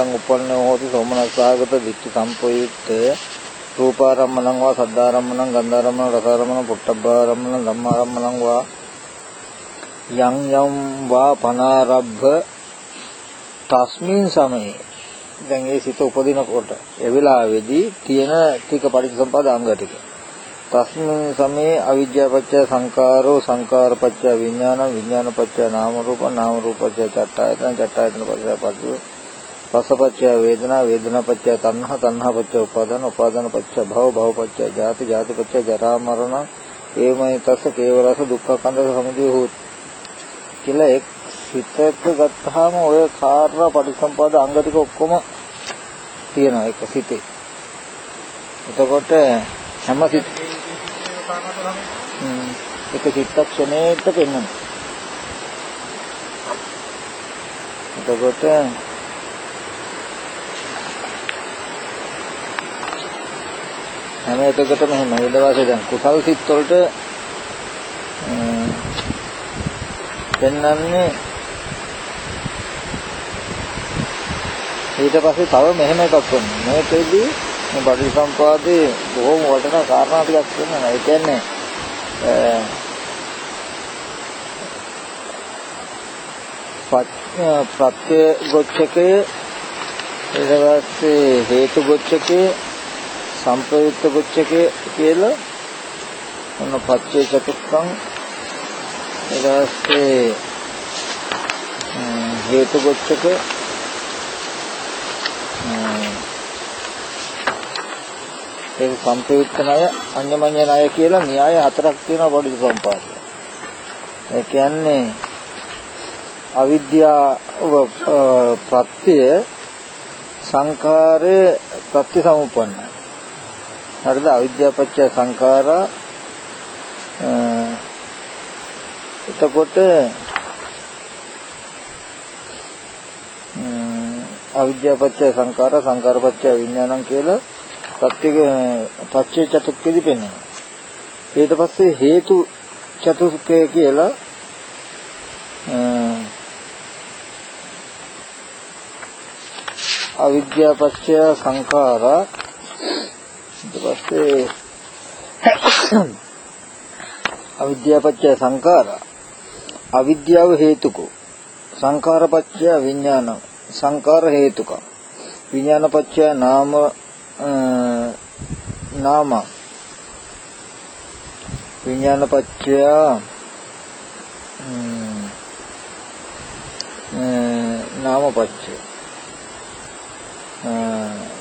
චිත්තං උපන්නෝ හෝති සෝමනස්සාගත දිට්ඨි සම්පයුක්ත රූපාරම්මණං වා සද්ධාරම්මණං ගන්ධාරම්මණං රසාරම්මණං පුට්ටබ්බාරම්මණං ධම්මාරම්මණං වා යම් යම් වා පනාරබ්බ තස්මින් සමයේ. දැන් ඒ සිත උපදිනකොට ඒ වෙලාවේදී තියෙන ටික පරිසම්පාද අංග ටික. තස්මින් සමයේ අවිද්‍යාපච්චය සංකාරෝ සංකාරපච්චය විඥාන විඥානපච්චය නාම රූප නාම රූපච්චය චට්ඨායතන චට්ඨායතන පච්චය පස්සු පස්සපච්චය වේදනා වේදනාපච්චය තණ්හා තණ්හාපච්චය උපාදාන උපාදානපච්චය භව භවපච්චය ජාති ජාතිපච්චය ජරා මරණ ඒමයි තස්ස කේවලස දුක්ඛ කන්ද සමුදය හොත් කියලා එක් සිතක ගත්තාම ඔය කාර්ය පරිසම්පාද අංග ටික ඔක්කොම තියෙනවා ඒක සිතේ. එතකොට හැම සිත එක චිත්තක්ෂණයට පෙන්වනවා. එතකොට හැම එකකටම එහෙම ඊට පස්සේ දැන් කුසල් සිත් වලට පෙන්වන්නේ ඊට පස්සේ තව මෙහෙම එකක් වෙනවා. මේකෙදී මේ පටිසම්පාදේ බොහොම වටිනා කාරණා ටිකක් වෙනවා. ඒ කියන්නේ ප්‍රත්‍ය ගොච්ඡකයේ ඊට පස්සේ හේතු ගොච්ඡකයේ සංප්‍රයුක්ත ගොච්ඡකයේ කියලා ඔන්න පච්චේ චතුක්කං ඊට පස්සේ හේතු ගොච්ඡක ඒක සංප්‍රයුක්ත ණය අඤ්ඤමඤ්ඤ ණය කියලා න්‍යාය හතරක් තියෙනවා පොඩි සම්පාදය. ඒ කියන්නේ අවිද්‍යාව ප්‍රත්‍ය සංඛාරේ ප්‍රත්‍ය සමුප්පන්නයි. හරිද? අවිද්‍යාව පත්‍ය සංඛාරා එතකොට අවිද්‍යාව පත්‍ය සංඛාර සංඛාර පත්‍ය විඥානං කියලා සත්‍යක පච්චේ චතුක්කෙදි පෙන්වනවා. ඊට පස්සේ හේතු චතුක්කය කියලා අවිද්‍යාව පත්‍ය සංඛාර ඊට පස්සේ අවිද්‍යාව පත්‍ය සංඛාර. අවිද්‍යාව හේතුකෝ. සංඛාර පත්‍ය විඥාන සංකාර හේතුක විඥාන පත්‍ය නාම. නාම විඥාන පත්‍ය නාම පත්‍ය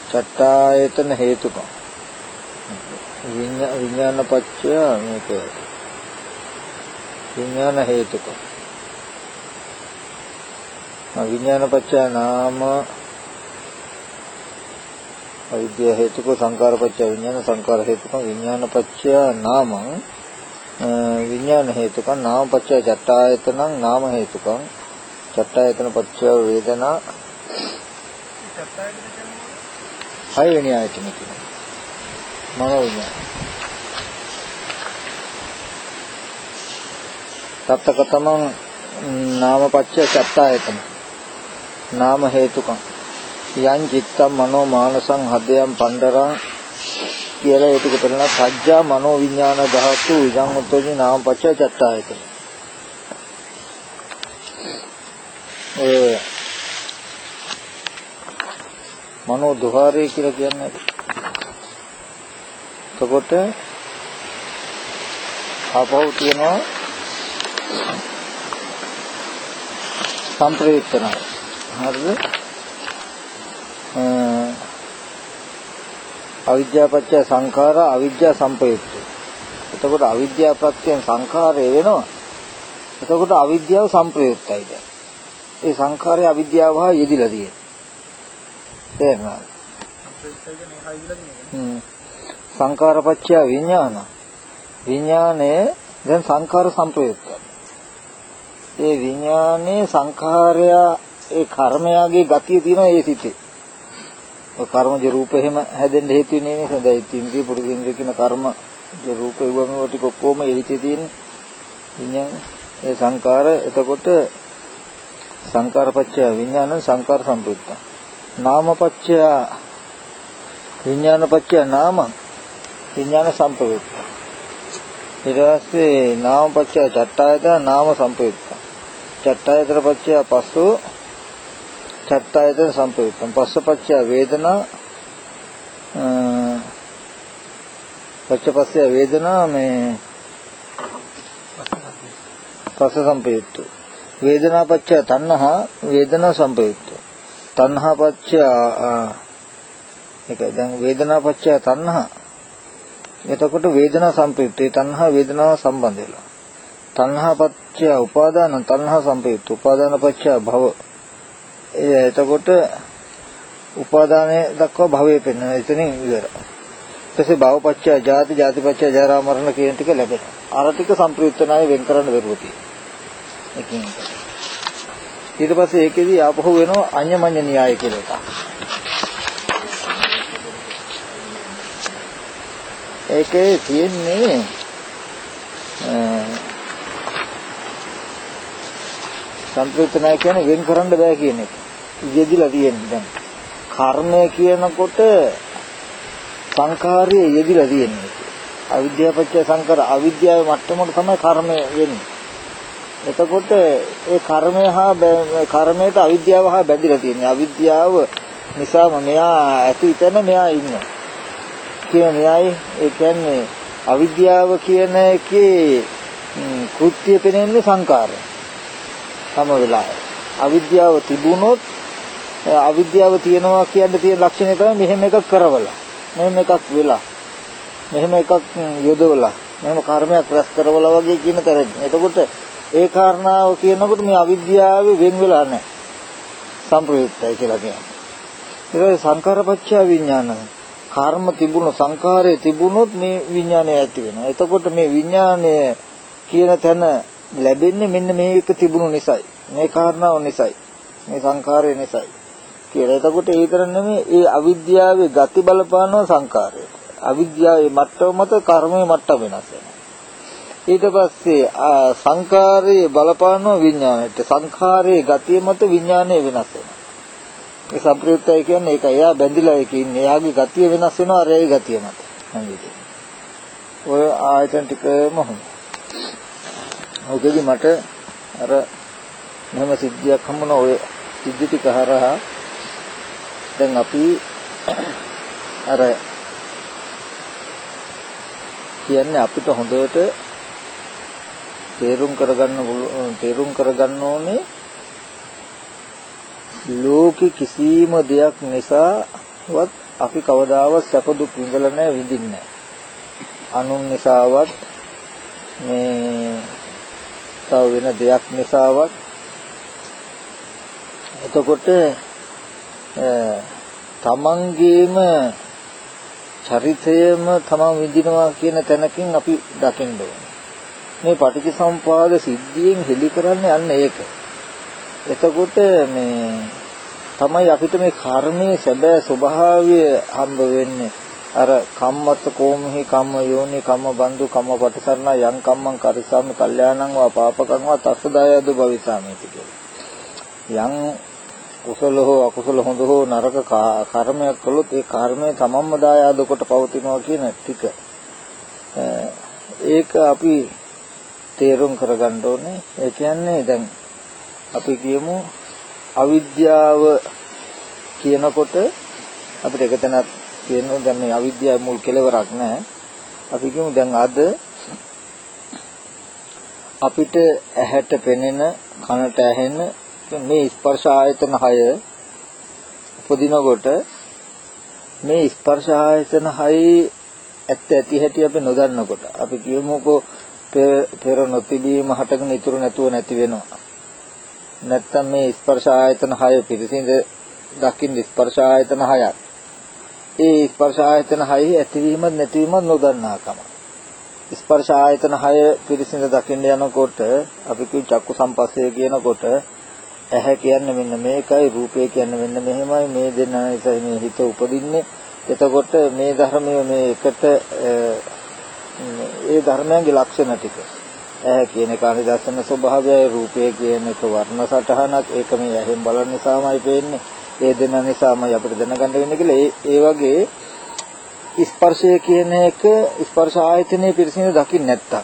චට්ඨායතන හේතුක විඥාන පත්‍ය මේක. විඥාන හේතුක. විඥාන පත්‍ය නාම අවිද්‍යා හේතුක සංකාර පත්‍ය විඥාන සංකාර හේතුක විඥාන පත්‍ය නාමං විඥාන හේතුක නාම පත්‍ය චට්ඨායතනං නාම හේතුක. චට්ඨායතන පත්‍ය වේදනා. හය වෙනි ආයතන කියනවා මනෝ විඥාන තත්තකතමං නාම පත්‍ය චට්ඨායතන නාම හේතුකං යං චිත්තම් මනෝ මානසං හදයන් පණ්ඩරං කියලා ඒක කරන සත්‍යා මනෝ විඥාන ධාතු ඉදං උත්තෝජි නාම පච්ච චත්තායතන ඒ මනෝ දුහාරය කියලා කියන්නේ එතකොට ආපහු තියෙනවා සම්ප්‍රයුක්තන හරිද අවිද්‍යාව පත්‍ය සංඛාර අවිද්‍යාව සම්පයුක්ත. එතකොට අවිද්‍යාව ප්‍රත්‍යයෙන් සංඛාරය වෙනවා. එතකොට අවිද්‍යාව සම්ප්‍රයුක්තයි දැන්. ඒ සංඛාරය අවිද්‍යාව හා යෙදිලා තියෙනවා. තේරෙනවද? සංඛාර පත්‍ය විඥාන. විඥානයේ දැන් සංඛාර සම්ප්‍රයුක්තයි. ඒ විඥානයේ සංඛාරය ඒ කර්මයාගේ ගතිය තියෙනවා ඒ සිතේ. ඔය කර්මජ රූප එහෙම හැදෙන්න හේතු වෙන්නේ නේද? දැන් ඉන්ද්‍රිය පුරුදු ඉන්ද්‍රිය කියන කර්මජ රූප ඒවම ටික ඔක්කොම ඒ හිතේ තියෙන විඥාන ඒ සංකාර එතකොට සංකාරපච්චය විඥාන සංකාර සම්පූර්ණ. නාමපච්චය විඥානපච්චය නාම විඥාන සම්පයුක්ත ඊට පස්සේ නාමපච්චය චට්ඨායතන නාම සම්පයුක්ත චට්ඨායතන පච්චය පස්සු චට්ඨායතන සම්පයුක්ත පස්සපච්චය වේදනා පච්චපස්සය වේදනා මේ පස්ස සම්පයුක්ත වේදනා පච්චය තණ්හා වේදනා සම්පයුක්ත තණ්හා පච්චය ඒක දැන් වේදනා පච්චය තණ්හා. එතකොට වේදනා සම්පයුක්තේ තණ්හා වේදනාව සම්බන්ධ වෙලා තණ්හා පච්චය උපාදාන තණ්හා සම්පයුක්ත උපාදාන පච්චය භව එතකොට උපාදානයේ දක්වා භවයේ පෙන්වන එතනින් ඉවරයි ඊපස්සේ භවපච්චය ජාති ජාතිපච්චය ජරා මරණ කියන ටික ලැබෙනවා. අර ටික සම්ප්‍රයුක්ත ණය වෙන් කරන්න බැරුව තියෙනවා. ඊට පස්සේ ඒකෙදි ආපහු වෙනවා අඤ්ඤමඤ්ඤ න්‍යාය කියලා එකක්. ඒකේ තියෙන්නේ සම්ප්‍රයුක්ත ණය කියන්නේ වෙන් කරන්න බෑ කියන එක. යෙදිලා තියෙන්නේ දැන්. කර්මය කියනකොට සංඛාරයේ යෙදිලා තියෙන්නේ. අවිද්‍යාව පත්‍ය සංකාර අවිද්‍යාව මට්ටමකට තමයි කර්මය වෙන්නේ. එතකොට ඒ කර්මය හා කර්මයට අවිද්‍යාව හා බැඳිලා තියෙන්නේ. අවිද්‍යාව නිසාම මෙයා ඇති තැන මෙයා ඉන්නවා. කියන න්‍යායයි ඒ කියන්නේ අවිද්‍යාව කියන එකේ කෘත්‍ය පෙනෙන්නේ සංකාරය. සම වෙලාවේ. අවිද්‍යාව තිබුණොත් අවිද්‍යාව තියනවා කියන තියෙන ලක්ෂණය තමයි මෙහෙම එකක් කරවලා. මෙහෙම එකක් වෙලා මෙහෙම එකක් යොදවලා මෙහෙම කර්මයක් රැස් කරවලා වගේ කියන තරම්. එතකොට ඒ කාරණාව කියනකොට මේ අවිද්‍යාවේ වෙන් වෙලා නැහැ. සම්ප්‍රයුක්තයි කියලා කියනවා. ඒක සංකාරපච්චය විඥාන. කර්ම තිබුණු සංකාරය තිබුණොත් මේ විඥානය ඇති වෙනවා. එතකොට මේ විඥානය කියන තැන ලැබෙන්නේ මෙන්න මේක තිබුණු නිසායි. මේ කාරණාව නිසායි. මේ සංකාරය නිසායි. කියලා. එතකොට ඒ විතර නෙමෙයි ඒ අවිද්‍යාවේ ගති බලපාන සංකාරය. අවිද්‍යාවේ මට්ටම මත කර්මයේ මට්ටම වෙනස් වෙනවා. ඊට පස්සේ සංකාරයේ බලපාන විඥාණයට සංඛාරයේ ගතිය මත විඥාණය වෙනස් වෙනවා. ඒ සම්ප්‍රයුක්තය කියන්නේ ඒක එයා බැඳිලා ඒක ඉන්නේ. එයාගේ ගතිය වෙනස් වෙනවා අර ඒ ගතිය මත. ඔය ආයතන ටිකම හොඳයි. ඔකෙදි මට අර මෙහෙම සිද්ධියක් හම්බුණා ඔය සිද්ධි ටික හරහා දැන් අපි අර කියන්නේ අපිට හොඳට තේරුම් කරගන්න තේරුම් කරගන්න ඕනේ ලෝකෙ කිසිම දෙයක් නිසාවත් අපි කවදාවත් සැප දුක් විඳලා නැහැ විඳින්නේ නැහැ. අනුන් නිසාවත් මේ තව වෙන දෙයක් නිසාවත් එතකොට තමන්ගේම චරිතයම තමන් විඳිනවා කියන තැනකින් අපි දකින්න ඕනේ. මේ පටිච්චසමුපාද සිද්ධියෙන් හෙලි කරන්නේ අන්න ඒක. එතකොට මේ තමයි අපිට මේ කර්මයේ සැබෑ ස්වභාවය හම්බ වෙන්නේ. අර කම්මත කෝමහි කම්ම යෝනි කම්ම බන්දු කම්ම පටිසරණ යං කම්මං කරිසාමි කල්යාණං වා පාපකං වා තස්සදායද භවිසාමි කියලා. යං කුසල හෝ අකුසල හොඳ හෝ නරක කර්මයක් කළොත් ඒ කර්මය තමන්ම දායාද කොට පවතිනවා කියන ටික ඒක අපි තේරුම් කරගන්න ඕනේ ඒ කියන්නේ දැන් අපි කියමු අවිද්‍යාව කියනකොට අපිට එක තැනක් කියනවා. දැන් මේ අවිද්‍යාව මුල් කෙලවරක් නැහැ අපි කියමු දැන් අද අපිට ඇහැට පෙනෙන කනට ඇහෙන මේ ස්පර්ශ ආයතන 6 උපදිනකොට මේ ස්පර්ශ ආයතන 6 ඇත්ත ඇති හැටි අපි නොදන්නකොට. අපි කියමුකෝ පෙර නොතිබීම හටගෙන ඉතුරු නැතුව නැති වෙනවා. නැත්තම් මේ ස්පර්ශ ආයතන 6 පිරිසිඳ දකින්න ස්පර්ශ ආයතන 6ක් ඒ ස්පර්ශ ආයතන 6 ඇතිවීමත් නැතිවීමත් නොදන්නාකම. ස්පර්ශ ආයතන 6 පිරිසිඳ දකින්න යනකොට අපි කිව් චක්කු සම්පස්සේ කියනකොට ඇහැ කියන්නේ මෙන්න මේකයි රූපය කියන්නේ මෙන්න මෙහෙමයි මේ දෙන්න නිසා මේ හිත උපදින්නේ. එතකොට මේ ධර්මය මේ එකට ඒ ධර්මයන්ගේ ලක්ෂණ ටික. ඇහැ කියන එක අනිදර්ශන ස්වභාවයයි රූපය කියන එක වර්ණ සටහනක්. ඒක මේ ඇහෙන් බලන නිසාමයි පේන්නේ. ඒ දෙන නිසාමයි අපිට දැනගන්න වෙන්නේ කියලා. ඒ ඒ වගේ ස්පර්ශය කියන එක ස්පර්ශ ආයතනයේ පිරිසිදු දකින්න නැත්තම්.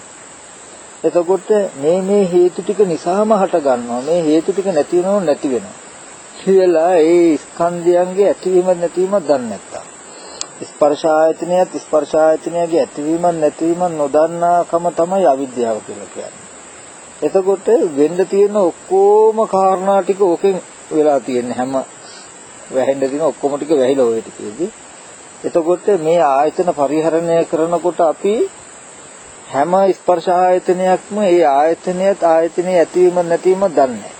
එතකොට මේ මේ හේතු ටික නිසාම හට ගන්නවා. මේ හේතු ටික නැති වෙනව නැති වෙනවා. කියලා ඒ ස්කන්ධයන්ගේ ඇතිවීම නැතිවීම දන්නේ නැත්තම්. ස්පර්ශ ආයතනයත් ස්පර්ශ ආයතනයගේ ඇතිවීම නැතිවීම නොදන්නාකම තමයි අවිද්‍යාව කියලා කියන්නේ. එතකොට වෙන්න තියෙන ඔක්කොම කාරණා ටික ඕකෙන් වෙලා තියෙන හැම වැහෙන්න තියෙන ඔක්කොම ටික වැහිලා ඔය ටිකේදී. එතකොට මේ ආයතන පරිහරණය කරනකොට අපි හැම ස්පර්ශ ආයතනයක්ම ඒ ආයතනයත් ආයතනයේ ඇතිවීම නැතිවීම දන්නේ.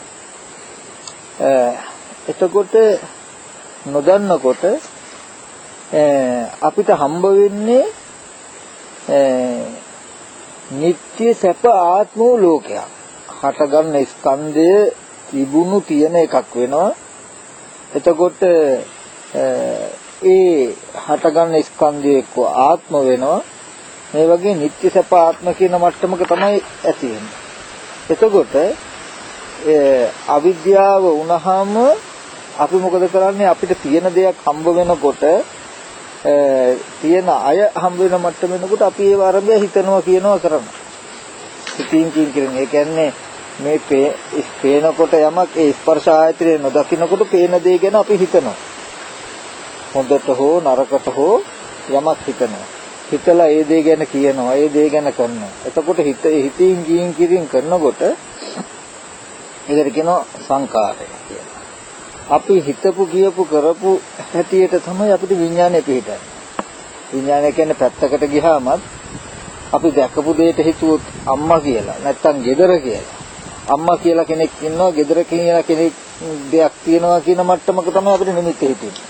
එතකොට නොදන්නකොට අපිට හම්බ වෙන්නේ නিত্য සැප ආත්ම වූ ලෝකයක්. හටගන්න ස්කන්ධය තිබුණු තියෙන එකක් වෙනවා. එතකොට ඒ හටගන්න ස්කන්ධය එක්ක ආත්ම වෙනවා. මේ වගේ නিত্য සැප ආත්ම කියන මට්ටමක තමයි ඇති වෙන්නේ. එතකොට අවිද්‍යාව වුණාම අපි මොකද කරන්නේ අපිට තියෙන දෙයක් හම්බ වෙනකොට තියෙන අය හම්බ වෙන මට්ටම වෙනකොට අපි ඒව අරබය හිතනවා කියනවා කරනවා. ඉතින් කින් කියන්නේ ඒ කියන්නේ මේ පේනකොට යමක් ඒ ස්පර්ශ ආයතනය නොදකින්නකොට පේන දේ ගැන අපි හිතනවා. හොඳට හෝ නරකට හෝ යමක් හිතනවා. හිතලා ඒ දේ ගැන කියනවා, ඒ දේ ගැන කරනවා. එතකොට හිත හිතින් කින් කිරින් කරනකොට ඒකට කියනවා සංකාරය කියලා. අපි හිතපු කියපු කරපු හැටියට තමයි අපිට විඥානය පිහිටන්නේ. විඥානය කියන්නේ පැත්තකට ගියාමත් අපි දැකපු දෙයට හිතුවොත් අම්මා කියලා නැත්තම් gedara කියලා. අම්මා කියලා කෙනෙක් ඉන්නවා gedara කියලා කෙනෙක් දෙයක් තියෙනවා කියන මට්ටමක තමයි අපිට නිමිති හිතෙන්නේ.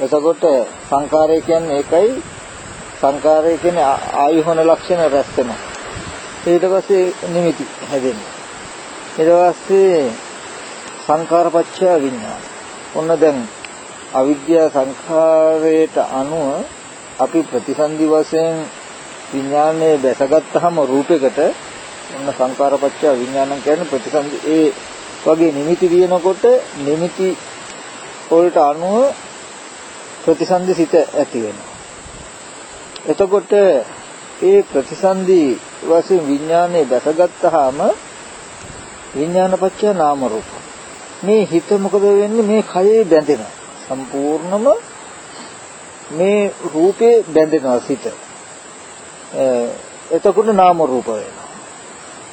එතකොට සංකාරය කියන්නේ ඒකයි සංකාරය කියන්නේ ආයුහන ලක්ෂණ රැස් වෙනවා. ඊට පස්සේ නිමිති හැදෙනවා. ඊට පස්සේ සංඛාරපච්චය විඥාන. ඔන්න දැන් අවිද්‍යා සංඛාරයට අනුව අපි ප්‍රතිසන්දි වශයෙන් විඥානයේ බැසගත්තාම රූපයකට ඔන්න සංඛාරපච්චය විඥානං කියන්නේ ප්‍රතිසන්දි ඒ වගේ නිමිති දිනකොට නිමිති වලට අනුව ප්‍රතිසන්දි සිත ඇති වෙනවා. එතකොට ඒ ප්‍රතිසන්දි වශයෙන් විඥානයේ බැසගත්තාම විඥානපච්චය නාම රූප මේ හිත මොකද වෙන්නේ? මේ කයේ බැඳෙනවා. සම්පූර්ණම මේ රූපේ බැඳෙනවා සිත. එතකොට නාම රූප වෙනවා.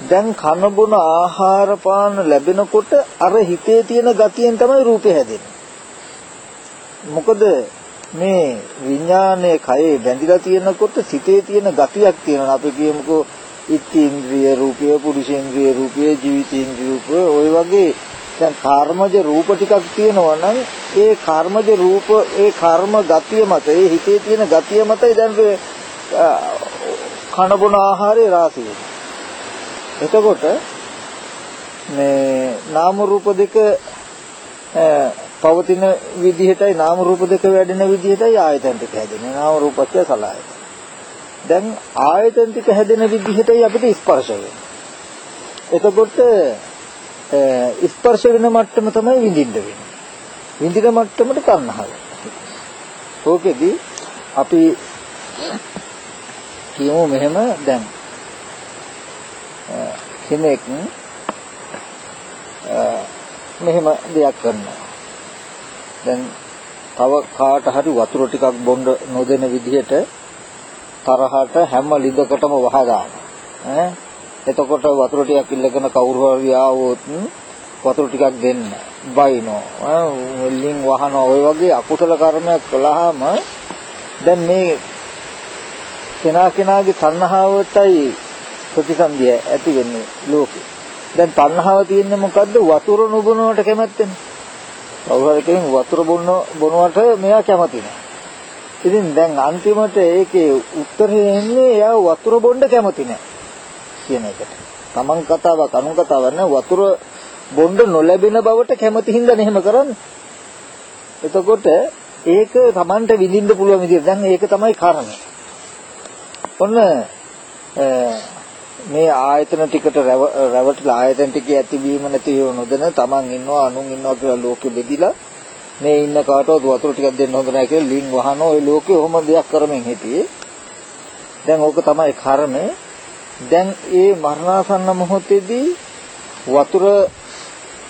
දැන් කන බොන ආහාර පාන ලැබෙනකොට අර හිතේ තියෙන ගතියෙන් තමයි රූපේ හැදෙන්නේ. මොකද මේ විඥානයේ කයේ බැඳිලා තියෙනකොට සිතේ තියෙන ගතියක් තියෙනවා. අපි කියමුකෝ ඉත්ත්‍ේන්ද්‍රිය රූපය පුරුෂේන්ද්‍රිය රූපය ජීවිතේන්ද්‍රිය රූපය ওই වගේ දැන් කර්මජ රූප ටිකක් තියෙනවා නම් ඒ කර්මජ රූප ඒ කර්ම ගතිය මත ඒ හිතේ තියෙන ගතිය මතයි දැන් කන බොන ආහාරේ රාශිය. එතකොට මේ නාම රූප දෙක පවතින විදිහටයි නාම රූප දෙක වැඩෙන විදිහටයි ආයතන ටික හැදෙන්නේ. නාම රූපච්ච සලආයතන. දැන් ආයතන ටික හැදෙන විදිහටයි අපිට ස්පර්ශ වෙන්නේ. එතකොට ස්පර්ශ වෙන මට්ටම තමයි විඳින්න වෙන්නේ. විඳින මට්ටමට තණ්හාව. ඕකෙදි අපි කියමු මෙහෙම දැන් කෙනෙක් මෙහෙම දෙයක් කරනවා. දැන් තව කාට හරි වතුර ටිකක් බොන්න නොදෙන විදිහට තරහට හැම ලිඳකටම වහා දානවා. ඈ එතකොට වතුර ටිකක් ඉල්ලගෙන කවුරු හරි ආවොත් වතුර ටිකක් දෙන්න. බයිනෝ. වලින් වහනවා. ඔය වගේ අකුසල කර්මයක් කළාම දැන් මේ කෙනා කෙනාගේ තණ්හාවටයි ප්‍රතිසන්දිය ඇති වෙන්නේ ලෝකේ. දැන් තණ්හාව තියෙන්නේ මොකද්ද? වතුර නොබොනවට කැමැත්තනේ. කවුරු හරි කෙනෙක් වතුර බොන බොනවට මෙයා කැමති නෑ. ඉතින් දැන් අන්තිමට ඒකේ උත්තරේ එන්නේ එයා වතුර බොන්න කැමති නෑ. කියන එකට. Taman කතාවක් අනුන් කතාවක් නෑ වතුර බොන්න නොලැබෙන බවට කැමති හින්දා එහෙම කරන්නේ. එතකොට ඒක Tamanට විඳින්න පුළුවන් විදිහට දැන් ඒක තමයි කාරණේ. ඔන්න මේ ආයතන ටිකට රැවටිලා ආයතන ටිකේ ඇතිවීම නැතිවීම නොදැන Taman ඉන්නවා අනුන් ඉන්නවා කියලා ලෝකෙ බෙදිලා මේ ඉන්න කාටවත් වතුර ටිකක් දෙන්න හොඳ නැහැ කියලා ලින් වහන ওই ලෝකේ ඔහොම දෙයක් කරමින් හිටියේ. දැන් ඕක තමයි කර්මය. දැන් ඒ මරණාසන්න මොහොතේදී වතුර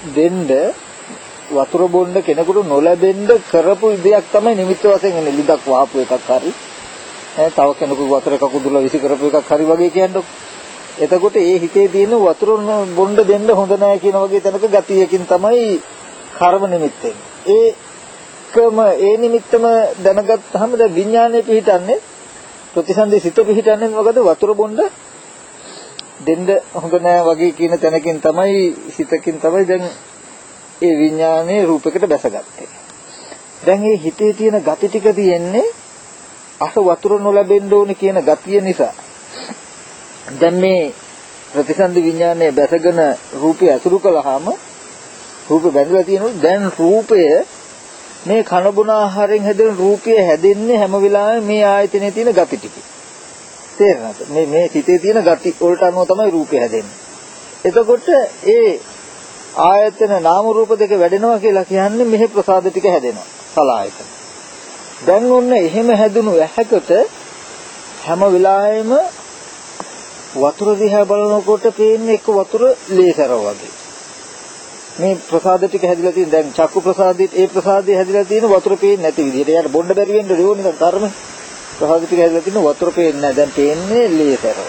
දෙන්න වතුර බොන්න කෙනෙකුට නොලැබෙන්න කරපු දෙයක් තමයි නිමිත්ත වශයෙන් එන්නේ. ලිදක් වහපු එකක් හරි. ඈ තව කෙනෙකුගේ වතුර එකක් උදුලා විසි කරපු එකක් හරි වගේ කියන්නේ. එතකොට ඒ හිතේ තියෙන වතුර බොන්න දෙන්න හොඳ නැහැ කියන වගේ තැනක ගතියකින් තමයි කර්ම නිමිත්තෙන් ඒකම ඒ නිමිත්තම දැනගත්තාම දැන් විඥානය පිහිටන්නේ ප්‍රතිසන්දි සිත පිහිටන්නේ මොකද? වතුර බොන්න දෙන්න හොඳ නැහැ වගේ කියන තැනකින් තමයි සිතකින් තමයි දැන් ඒ විඥානයේ රූපයකට බැසගත්තේ. දැන් මේ හිතේ තියෙන gati ටික තියෙන්නේ අස වතුර නොලැබෙන්න ඕනේ කියන ගතිය නිසා. දැන් මේ ප්‍රතිසන්දි විඥානයේ බැසගෙන රූපය අසුරු කළාම රූප බැඳලා තියෙනවා දැන් රූපය මේ කන බොන ආහාරයෙන් හැදෙන රූපය හැදෙන්නේ හැම වෙලාවෙම මේ ආයතනයේ තියෙන gati ටික. තේරෙනවද? මේ මේ සිතේ තියෙන gati වලට අනුව තමයි රූපය හැදෙන්නේ. එතකොට ඒ ආයතන නාම රූප දෙක වැඩෙනවා කියලා කියන්නේ මෙහි ප්‍රසාද ටික හැදෙනවා. සලායතන. දැන් ඔන්න එහෙම හැදුණු ඇහැකට හැම වෙලාවෙම වතුර දිහා බලනකොට පේන්නේ එක වතුර ලේසරව වගේ. මේ ප්‍රසාද ටික හැදිලා තියෙන දැන් චක්කු ප්‍රසාදෙත් ඒ ප්‍රසාදේ හැදිලා තියෙන වතුර පේන්නේ නැති විදිහට. එයාට බොන්න බැරි වෙන්න ඕනේ නේද ධර්ම. ප්‍රසාද ටික හැදිලා තියෙන වතුර පේන්නේ නැහැ. දැන් පේන්නේ ලේසරව.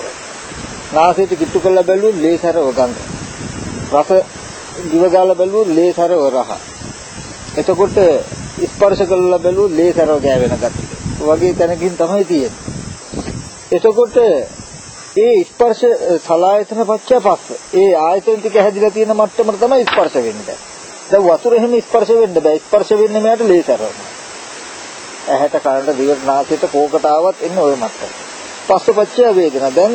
නාසයට කිට්ටු කරලා බැලුවොත් ලේසරව ගන්න. රස දිව ගාලා බැලුවොත් ලේසරව රහ. එතකොට ස්පර්ශ කරලා බැලුවොත් ලේසරව ගෑවෙන ගතිය. වගේ තැනකින් තමයි තියෙන්නේ. එතකොට ඒ ස්පර්ශ සලායතන පච්චය පස්ස. ඒ ආයතන ටික හැදිලා තියෙන මට්ටමට තමයි ස්පර්ශ වෙන්නේ. දැන් වතුර එහෙම ස්පර්ශ වෙන්න බෑ. ස්පර්ශ වෙන්නේ මෙයාට ලේසරව. ඇහැට කනට දිවට නාසයට කෝකට ආවත් එන්නේ ওই මට්ටම. පස්ස පච්චය වේදනා. දැන්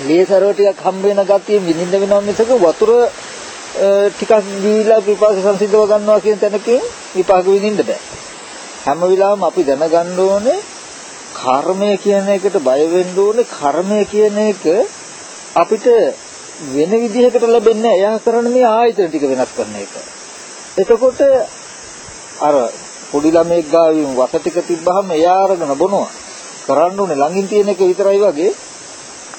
ලේසරව ටිකක් හම්බ වෙන ගතිය විඳින්න වෙනවා මිසක වතුර ටිකක් දීලා විපාක සංසිඳව ගන්නවා කියන තැනකින් විපාක විඳින්න බෑ. හැම වෙලාවෙම අපි දැනගන්න ඕනේ කර්මය කියන එකට බය වෙන්න ඕනේ කර්මය කියන එක අපිට වෙන විදිහකට ලැබෙන්නේ එයා කරන මේ ආයතන ටික වෙනස් කරන එක. එතකොට අර පොඩි ළමෙක් ගාවින් වස ටික තිබ්බහම එයා අරගෙන බොනවා. කරන්න ඕනේ ළඟින් තියෙන එක විතරයි වගේ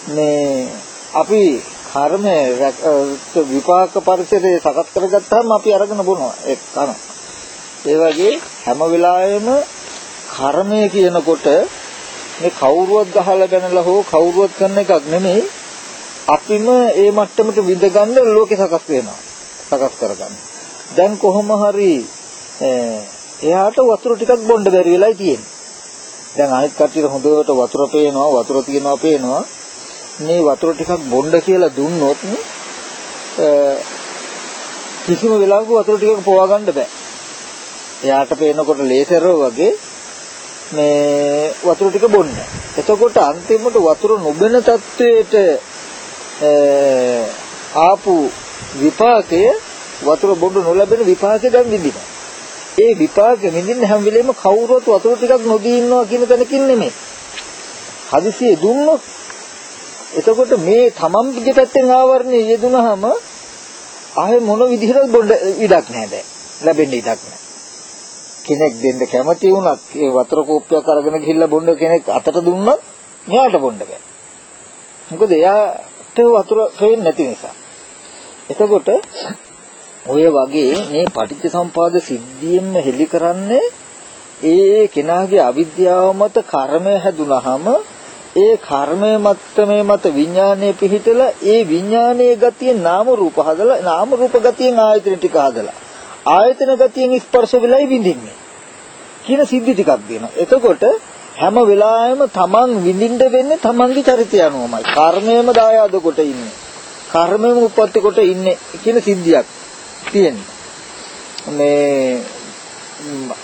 මේ අපි කර්ම විපාක පරිසරය සකස් කරගත්තාම අපි අරගෙන බොනවා ඒක කන. ඒ වගේ හැම වෙලාවෙම කර්මය කියනකොට මේ කවුරුවත් ගහලා බැනලා හෝ කවුරුවත් කරන එකක් නෙමෙයි අපිම ඒ මට්ටමට විඳගන්න ලෝකේ සකස් වෙනවා. සකස් කරගන්න. දැන් කොහොම හරි එයාට වතුර ටිකක් බොන්න බැරි වෙලයි තියෙන්නේ. දැන් අනිත් කට්ටියට හොඳට වතුර පේනවා වතුර තියෙනවා පේනවා මේ වතුර ටිකක් බොන්න කියලා දුන්නොත් කිසිම වෙලාවක වතුර ටිකක් පොවා ගන්න බෑ. එයාට පේනකොට ලේසරෝ වගේ මේ වතුර ටික බොන්න. එතකොට අන්තිමට වතුර නොබෙන තත්වයට ආපු විපාකය වතුර බොන්න නොලැබෙන විපාකය දැන් විඳිනවා. ඒ විපාකෙ විඳින්න හැම වෙලෙම කවුරුවත් වතුර ටිකක් නොදී ඉන්නවා කියන තැනකින් නෙමෙයි. හදිසියෙ දුන්නොත් එතකොට මේ තමන්ගේ පැත්තෙන් ආවරණය යෙදුනහම ආයේ මොන විදිහටද බොන්න ඉඩක් නැහැ දැන්. ලැබෙන්න ඉඩක් නැහැ. කෙනෙක් දෙන්න කැමති වුණත් ඒ වතුර කෝප්පයක් අරගෙන ගිහිල්ලා බොන්න කෙනෙක් අතට දුන්නොත් මෙයාට බොන්න බෑ. මොකද එයාට වතුර පේන්නේ නැති නිසා. එතකොට ඔය වගේ මේ පටිච්ච සම්පාද සිද්ධියෙන්ම හෙලි කරන්නේ ඒ කෙනාගේ අවිද්‍යාව මත කර්මය හැදුනහම ඒ කර්මයේ මත්තමේ මත විඥානයේ පිහිටලා ඒ විඥානයේ ගතිය නාම රූප හදලා නාම රූප ගතියෙන් ආයතන ටික හදලා ආයතන ගතියෙන් ස්පර්ශ වෙලයි විඳින්නේ කියන සිද්ධි ටිකක් දෙනවා. එතකොට හැම වෙලාවෙම තමන් විඳින්න වෙන්නේ තමන්ගේ චරිතය අනුවමයි. කර්මයේම දායාද කොට ඉන්නේ. කර්මයේම උප්පත්ති කොට ඉන්නේ කියන සිද්ධියක් තියෙනවා. මේ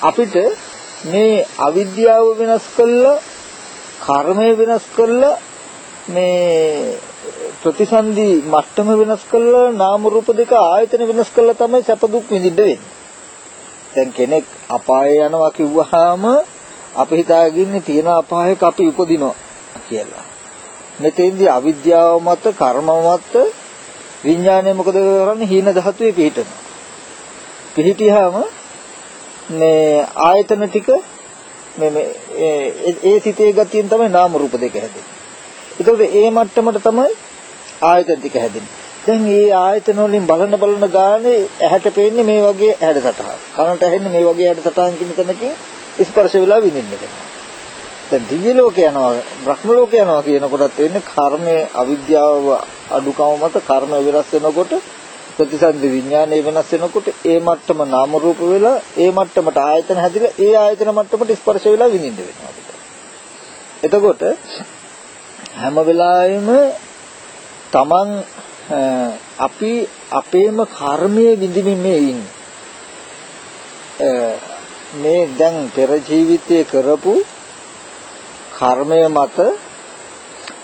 අපිට මේ අවිද්‍යාව වෙනස් කළා කර්මය වෙනස් කරලා මේ ප්‍රතිසන්දි මට්ටම වෙනස් කරලා නාම රූප දෙක ආයතන වෙනස් කරලා තමයි සැප දුක් විඳින්න වෙන්නේ. දැන් කෙනෙක් අපායේ යනවා කිව්වහම අපි හිතාගින්නේ තියෙන අපායක අපි උපදිනවා කියලා. මෙතෙන්දී අවිද්‍යාව මත කර්ම මත විඥානය මොකද කරන්නේ හීන ධාතුවේ පිහිටනවා. පිහිටියාම මේ ආයතන ටික මේ මේ ඒ සිතේ ගතියෙන් තමයි නාම රූප දෙක හැදෙන්නේ. ඒකෝද ඒ මට්ටමට තමයි ආයතන ටික හැදෙන්නේ. දැන් මේ ආයතන වලින් බලන බලන ගානේ ඇහැට පේන්නේ මේ වගේ ඇහැට සටහන්. කනට ඇහෙන්නේ මේ වගේ ඇහැට සටහන් කියන තැනකින් ස්පර්ශ වෙලා විඳින්නේ. දැන් දිව්‍ය ලෝක යනවා බ්‍රහ්ම ලෝක යනවා කියනකොටත් වෙන්නේ කර්මයේ අවිද්‍යාව අඩුකම මත කර්ම වෙනස් වෙනකොට ප්‍රතිසන්දි විඥානය වෙනස් වෙනකොට ඒ මට්ටම නාම රූප වෙලා ඒ මට්ටමට ආයතන හැදිලා ඒ ආයතන මට්ටමට ස්පර්ශ වෙලා විඳින්න වෙනවා අපිට. එතකොට හැම වෙලාවෙම තමන් අපි අපේම කර්මයේ විඳින්න මේ ඉන්නේ. මේ දැන් පෙර ජීවිතයේ කරපු කර්මය මත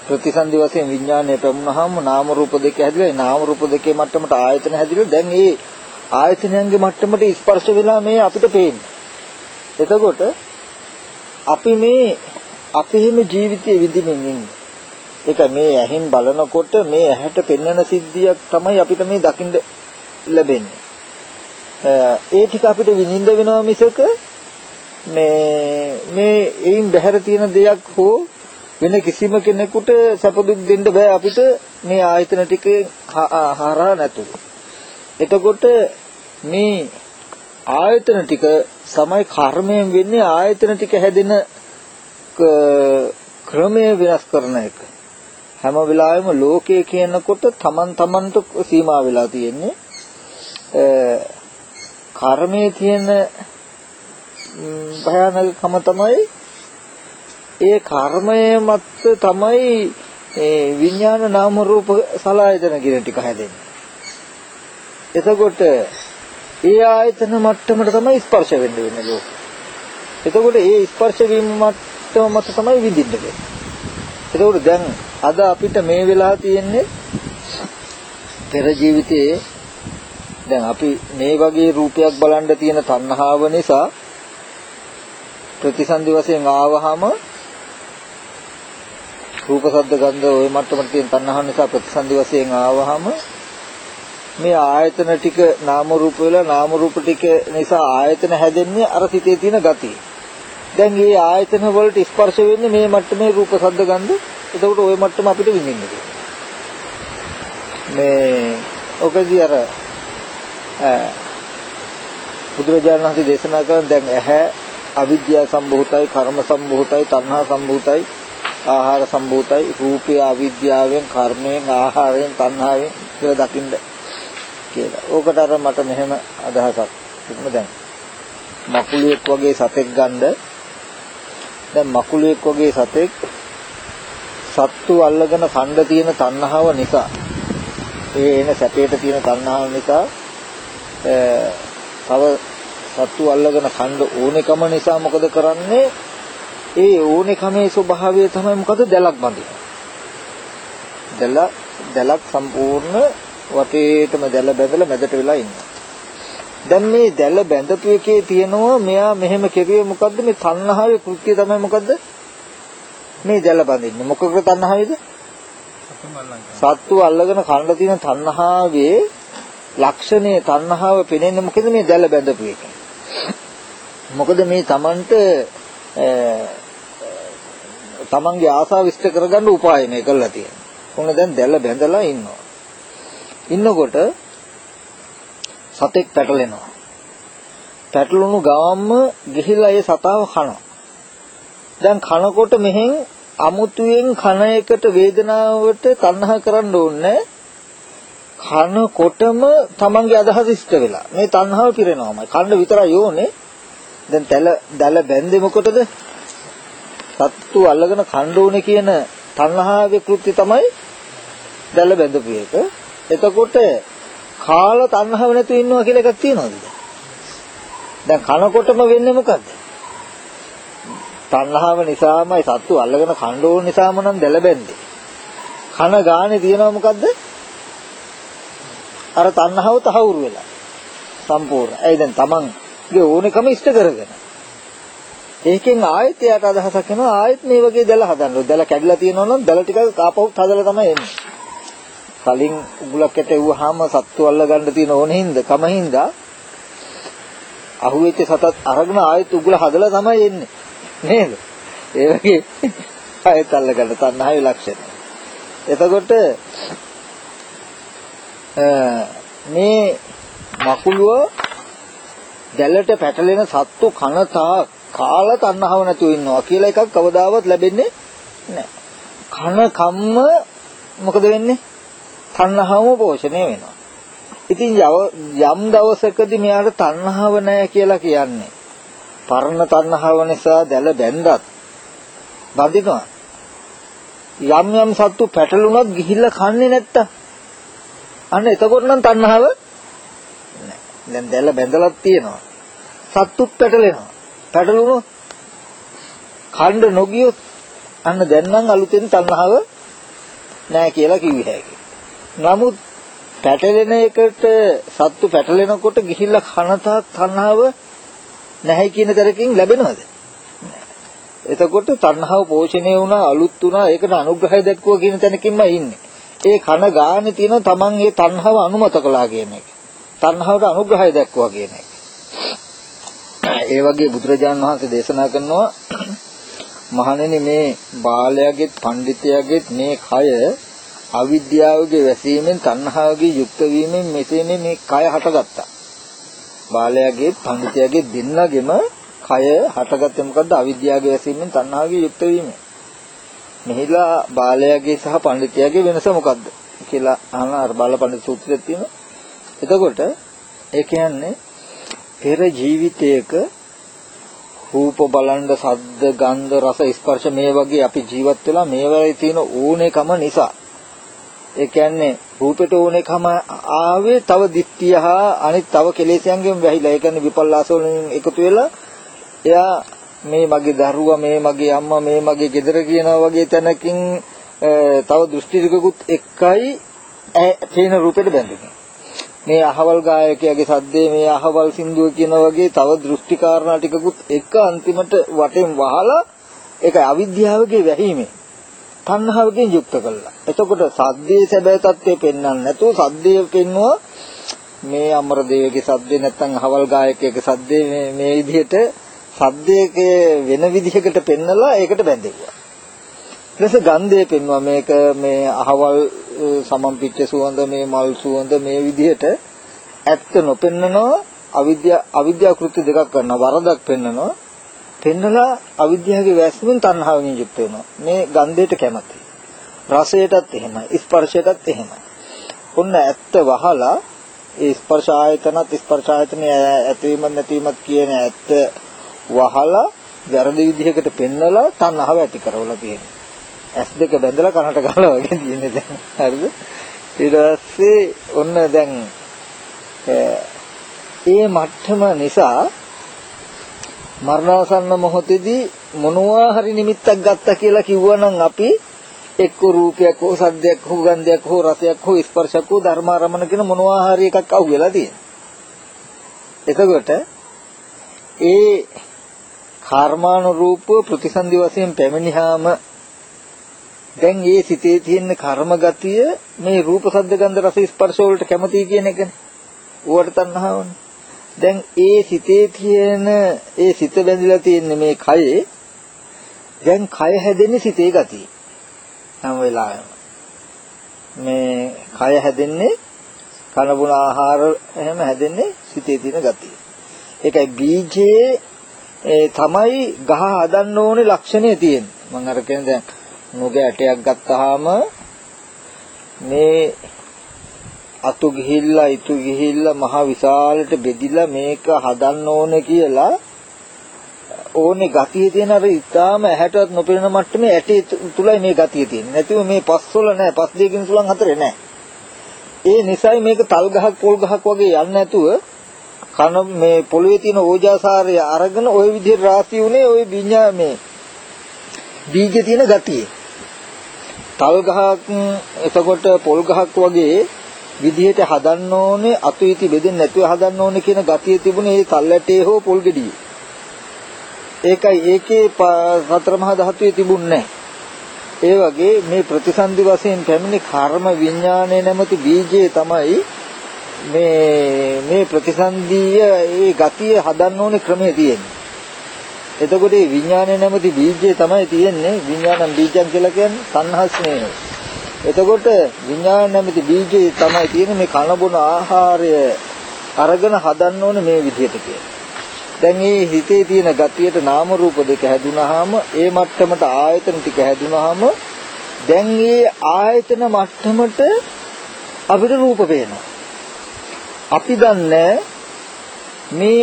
ප්‍රතිසන්දි වශයෙන් විඥානය පැමුණාම නාම රූප දෙක හැදිලා ඒ නාම රූප දෙකේ මට්ටමට ආයතන හැදිලා දැන් ඒ ආයතනයන්ගේ මට්ටමට ස්පර්ශ වෙලා මේ අපිට පේන්නේ. එතකොට අපි මේ අපේම ජීවිතයේ විඳින්න ඉන්නේ. ඒක මේ ඇහෙන් බලනකොට මේ ඇහැට පෙන්වන සිද්ධියක් තමයි අපිට මේ දකින්න ලැබෙන්නේ. ඒ ටික අපිට විඳින්න වෙනවා මිසක මේ මේ එයින් බැහැර තියෙන දෙයක් හෝ වෙන කිසිම කෙනෙකුට සැප දුක් දෙන්න බෑ අපිට මේ ආයතන ටිකේ හරහා නැතුව. එතකොට මේ ආයතන ටික සමයි කර්මයෙන් වෙන්නේ ආයතන ටික හැදෙන ක්‍රමය වෙනස් කරන එක. හැම වෙලාවෙම ලෝකය කියනකොට තමන් තමන්ට සීමා වෙලා තියෙන්නේ. කර්මයේ තියෙන භයානකම තමයි ඒ කර්මය මත තමයි ඒ විඥාන නාම රූප සලආයතන කියන ටික හැදෙන්නේ. එතකොට ඒ ආයතන මට්ටමට තමයි ස්පර්ශ වෙන්න වෙන්නේ ලෝකෙ. එතකොට ඒ ස්පර්ශ වීම මට්ටම මත තමයි විඳින්න වෙන්නේ. එතකොට දැන් අද අපිට මේ වෙලා තියෙන්නේ පෙර ජීවිතයේ දැන් අපි මේ වගේ රූපයක් බලන්න තියෙන තණ්හාව නිසා ප්‍රතිසන්දි වශයෙන් ආවහම රූප ශබ්ද ගන්ධ ওই මට්ටමට තියෙන තණ්හාව නිසා ප්‍රතිසන්දි වශයෙන් ආවහම මේ ආයතන ටික නාම රූප වෙලා නාම රූප ටික නිසා ආයතන හැදෙන්නේ අර සිතේ තියෙන ගතිය. දැන් මේ ආයතන වලට ස්පර්ශ වෙන්නේ මේ මට්ටමේ රූප ශබ්ද ගන්ධ. එතකොට ওই මට්ටම අපිට විඳින්න මේ ඔකදී අර බුදුරජාණන් වහන්සේ දේශනා කරන දැන් ඇහැ අවිද්‍යාව සම්භූතයි කර්ම සම්භූතයි තණ්හා සම්භූතයි ආහාර සම්භූතයි රූපය අවිද්‍යාවෙන් කර්මයෙන් ආහාරයෙන් තණ්හාවෙන් කියලා දකින්න කියලා. ඕකට අර මට මෙහෙම අදහසක්. ඒකම දැන් මකුලියෙක් වගේ සතෙක් ගන්න දැන් මකුලියෙක් වගේ සතෙක් සත්තු අල්ලගෙන කණ්ඩ තියෙන තණ්හාව නිසා ඒ එන සැපයට තියෙන තණ්හාව නිසා තව සත්තු අල්ලගෙන කණ්ඩ ඕනෙකම නිසා මොකද කරන්නේ? ඒ ඕනෙකමේ ස්වභාවය තමයි මොකද? දැලක් බඳින. දැල දැලක් සම්පූර්ණ වටේටම දැල බැඳලා මැදට වෙලා ඉන්නවා. දැන් මේ දැල බැඳපු එකේ තියෙනවා මෙයා මෙහෙම කෙරුවේ මොකද්ද? මේ තණ්හාවේ කෘත්‍ය තමයි මොකද්ද? මේ දැල බඳින්නේ. මොකකද තණ්හාවේද? සත්තු අල්ලගෙන කන්න තියෙන තණ්හාවේ ලක්ෂණේ තණ්හාව පෙනෙන්නේ මොකද? මේ දැල බැඳපු එක. මොකද මේ Tamanට තමන්ගේ ආසාව ඉෂ්ට කරගන්න උපාය මේ කළා තියෙනවා. උන දැන් දැල්ල බැඳලා ඉන්නවා. ඉන්නකොට සතෙක් පැටලෙනවා. පැටලුණු ගාම්ම ගිහිලා ඒ සතාව කනවා. දැන් කනකොට මෙහෙන් අමුතුවෙන් කන එකට වේදනාවට තණ්හා කරන්න ඕනේ. කනකොටම තමන්ගේ අදහස ඉෂ්ට වෙලා. මේ තණ්හාව පිරෙනවාමයි. කන්න විතරයි ඕනේ. දැන් දැල දැල බැඳෙ මොකටද? සත්තු අල්ලගෙන කණ්ඩෝනේ කියන තණ්හාවේ කෘත්‍ය තමයි දැල බැඳපු එක. එතකොට කාල තණ්හාව නැතුව ඉන්නවා කියලා එකක් තියෙනවද? දැන් කනකොටම වෙන්නේ මොකද්ද? තණ්හාව නිසාමයි සත්තු අල්ලගෙන කණ්ඩෝන නිසාම නම් දැල බැඳේ. කන ගානේ තියෙනවා මොකද්ද? අර තණ්හාව තහවුරු වෙලා. සම්පූර්ණ. ඒ දැන් තමන්ගේ ඕනෙකම ඉෂ්ට කරගෙන. ඒකෙන් ආයෙත් එයාට අදහසක් එනවා ආයෙත් මේ වගේ දැල හදන්න ඕනේ. දැල කැඩිලා තියෙනවා නම් දැල ටික කාපහුත් හදලා තමයි එන්නේ. කලින් උගලක් ඇටෙව්වහම සත්තු අල්ල ගන්න තියෙන ඕනෙ හින්දා කම හින්දා අහුවෙච්ච සතත් අරගෙන ආයෙත් උගල හදලා තමයි එන්නේ. නේද? ඒ වගේ ආයෙත් අල්ලගන්න තණ්හාවේ ලක්ෂණය. එතකොට මේ මකුළුව දැලට පැටලෙන සත්තු කන තා කාල තණ්හාව නැතුව ඉන්නවා කියලා එකක් කවදාවත් ලැබෙන්නේ නැහැ. කන කම්ම මොකද වෙන්නේ? තණ්හාවම පෝෂණය වෙනවා. ඉතින් යම් දවසකදී මෙයාට තණ්හාව නැහැ කියලා කියන්නේ පරණ තණ්හාව නිසා දැල බැඳත් බඳිනවා. යම් යම් සත්තු පැටලුණොත් ගිහිල්ලා කන්නේ නැත්තම් අන්න එතකොට නම් තණ්හාව නැහැ. දැන් දැල බැඳලක් තියෙනවා. සත්තුත් පැටලෙනවා. පැටලුණොත් ඛණ්ඩ නොගියොත් අන්න දැන් නම් අලුතෙන් තණ්හාව නැහැ කියලා කිව්වේ හැකියි. නමුත් පැටලෙන එකට සත්තු පැටලෙනකොට ගිහිල්ලා කනතා තණ්හාව නැහැ කියන තරකින් ලැබෙනවද? එතකොට තණ්හාව පෝෂණය වුණා අලුත් වුණා ඒකට අනුග්‍රහය දක්වුවා කියන තැනකින්ම ඉන්නේ. ඒ කන ගානේ තියෙන තමන් ඒ තණ්හාව අනුමත කළා කියන එක. තණ්හාවට අනුග්‍රහය දක්වුවා කියන එක. ඒ වගේ බුදුරජාන් වහන්සේ දේශනා කරනවා මහණෙනි මේ බාලයාගෙත් පඬිතයාගෙත් මේ කය අවිද්‍යාවගේ වැසීමෙන් තණ්හාවගේ යුක්ත වීමෙන් මෙතෙම මේ කය හටගත්තා. බාලයාගේ පඬිතයාගේ දෙන්නගෙම කය හටගත්තේ මොකද්ද? අවිද්‍යාවගේ වැසීමෙන් තණ්හාවගේ යුක්ත වීමෙන්. මෙහිලා බාලයාගේ සහ පඬිතයාගේ වෙනස මොකද්ද කියලා අහන අර බාල පඬිත සූත්‍රයේ තියෙනවා. එතකොට ඒ කියන්නේ පෙර ජීවිතයක රූප බලන්න සද්ද ගන්ධ රස ස්පර්ශ මේ වගේ අපි ජීවත් වෙලා මේවායේ තියෙන ඕනේකම නිසා ඒ කියන්නේ රූපෙට ඕනේකම ආවේ තව දිට්ඨිය හා අනිත් තව කෙලෙසයන්ගෙන් වැහිලා ඒ කියන්නේ විපල්ලාස වලින් එකතු වෙලා එයා මේ මගේ දරුවා මේ මගේ අම්මා මේ මගේ ගෙදර කියනවා වගේ තැනකින් තව දෘෂ්ටි ටිකකුත් එක්කයි තේන රූපෙට බැඳෙන්නේ. මේ අහවල් ගායකයාගේ සද්දේ මේ අහවල් සින්දුව කියන වගේ තව දෘෂ්ටි කාරණා ටිකකුත් එක අන්තිමට වටෙන් වහලා ඒක අවිද්‍යාවගේ වැහිමේ තණ්හාවකින් යුක්ත කළා. එතකොට සද්දේ සැබෑ තත්ත්වය පෙන්වන්න නැතුව සද්දේ පෙන්වුවා මේ අමරදේවගේ සද්දේ නැත්නම් අහවල් ගායකයාගේ සද්දේ මේ මේ විදිහට සද්දයක වෙන විදිහකට පෙන්නලා ඒකට බැඳෙවුවා. ඊටස ගන්ධය පෙන්වුවා. මේක මේ අහවල් සමම් පිච්ච සුවඳ මේ මල් සුවඳ මේ විදිහට ඇත්ත නොපෙන්නනවා අවිද්‍යා අවිද්‍යා කෘත්‍ය දෙකක් කරනවා. වරදක් පෙන්නනවා. පෙන්නලා අවිද්‍යාවේ වැස්මෙන් තණ්හාවෙන් යුක්ත වෙනවා. මේ ගන්ධයට කැමති. රසයටත් එහෙමයි. ස්පර්ශයටත් එහෙමයි. ඔන්න ඇත්ත වහලා ඒ ස්පර්ශ ආයතනත් ස්පර්ශ ආයතනය ඇතිවීමත් නැතිවීමත් කියන ඇත්ත වහලා වැරදි විදිහකට පෙන්නලා තණ්හාව ඇති කරවලා තියෙනවා. ඇස් දෙක බැඳලා කනට ගහලා වගේ තියෙන්නේ දැන්. හරිද? ඊට පස්සේ ඔන්න දැන් ඒ මට්ටම නිසා මරණාසන්න මොහොතේදී මොනවා හරි නිමිත්තක් ගත්තා කියලා කිව්වනම් අපි එක්ක රූපයක් හෝ සද්දයක් හෝ ගන්ධයක් හෝ රසයක් හෝ ස්පර්ශයක් හෝ ධර්මාරමණ කියන මොනවා හරි එකක් අහුවෙලා තියෙනවා. එතකොට ඒ කර්මානුරූපව ප්‍රතිසන්දි වශයෙන් පැමිණියාම දැන් මේ සිතේ තියෙන කර්ම ගතිය මේ රූප සද්ද ගන්ධ රස ස්පර්ශ වලට කැමති කියන එකනේ. ඌවට තණ්හාවනේ. දැන් ඒ සිතේ තියෙන ඒ සිත බැඳිලා තියෙන මේ කයේ දැන් කය හැදෙන්නේ සිතේ ගතිය. හැම වෙලාවෙම. මේ කය හැදෙන්නේ කන බොන ආහාර එහෙම හැදෙන්නේ සිතේ තියෙන ගතිය. ඒකයි බීජයේ ඒ තමයි ගහ හදන්න ඕනේ ලක්ෂණය තියෙන්නේ. මම අර කියන්නේ දැන් නුග ඇටයක් ගත්තාම මේ අතු ගිහිල්ලා ඉතු ගිහිල්ලා මහ විශාලට බෙදිලා මේක හදන්න ඕනේ කියලා ඕනේ ගතිය තියෙන අර ඊටාම ඇහැටවත් නොපෙනෙන මට්ටමේ ඇටි තුලයි මේ ගතිය තියෙන්නේ. නැතිව මේ පස්වල නැහැ. පස් දෙකකින් සුලං හතරේ නැහැ. ඒ නිසයි මේක තල් ගහක් පොල් ගහක් වගේ යන්නේ නැතුව කන මේ පොළවේ තියෙන ඕජාසාරය අරගෙන ওই විදිහට රාශි උනේ ওই විඤ්ඤා මේ බීජ තියෙන ගතිය. තල් ගහක් එතකොට පොල් ගහක් වගේ විදිහට හදන්න ඕනේ අතු ඉති බෙදෙන්නේ නැතුව හදන්න ඕනේ කියන ගතිය තිබුණේ ඒ තල් ඇටේ හෝ පොල් ගෙඩියේ. ඒකයි ඒකේ සතර මහා ධාතුවේ තිබුණේ ඒ වගේ මේ ප්‍රතිසන්දි වශයෙන් පැමිණි කර්ම විඥානයේ නැමැති බීජය තමයි මේ මේ ප්‍රතිසන්දිය ඒ ගතිය හදන්න ඕනේ ක්‍රමය තියෙන්නේ. එතකොට මේ විඥානය නැමැති බීජය තමයි තියෙන්නේ විඥානම් බීජයන් කියලා කියන්නේ සංහස්නේය. එතකොට විඥාන නැමැති බීජය තමයි තියෙන්නේ මේ කන බොන ආහාරය අරගෙන හදන්න ඕනේ මේ විදිහට කියලා. දැන් මේ හිතේ තියෙන ගතියට නාම රූප දෙක හැදුනහම ඒ මට්ටමට ආයතන ටික හැදුනහම දැන් මේ ආයතන මට්ටමට අපිට රූප පේනවා. අපි දන්නේ මේ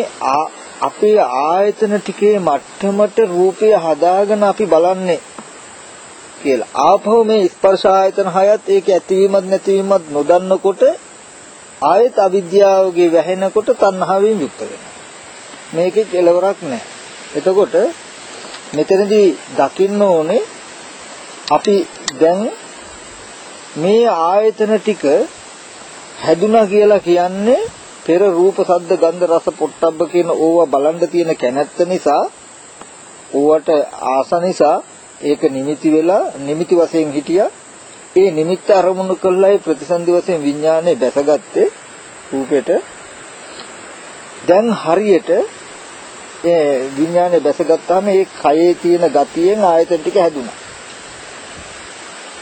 අපේ ආයතන ටිකේ මට්ටමට රූපය හදාගෙන අපි බලන්නේ කියලා. ආපහු මේ ස්පර්ශ ආයතන හයත් ඒක ඇතිවීමත් නැතිවීමත් නොදන්නකොට ආයත අවිද්‍යාවගේ වැහෙනකොට තණ්හාවෙන් යුක්ත වෙනවා. මේකේ කෙලවරක් නැහැ. එතකොට මෙතනදී දකින්න ඕනේ අපි දැන් මේ ආයතන ටික හැදුනා කියලා කියන්නේ පෙර රූප සද්ද ගන්ධ රස පොට්ටබ්බ කියන ඕවා බලන්න තියෙන කැමැත්ත නිසා ඕවට ආස නිසා ඒක නිමිති වෙලා නිමිති වශයෙන් හිටියා. ඒ නිමිත්ත අරමුණු කළායි ප්‍රතිසන්දි වශයෙන් විඥානේ දැසගත්තේ රූපෙට. දැන් හරියට ඒ විඥානේ දැසගත්තාම ඒ කයේ තියෙන ගතියෙන් ආයතන ටික හැදුනා.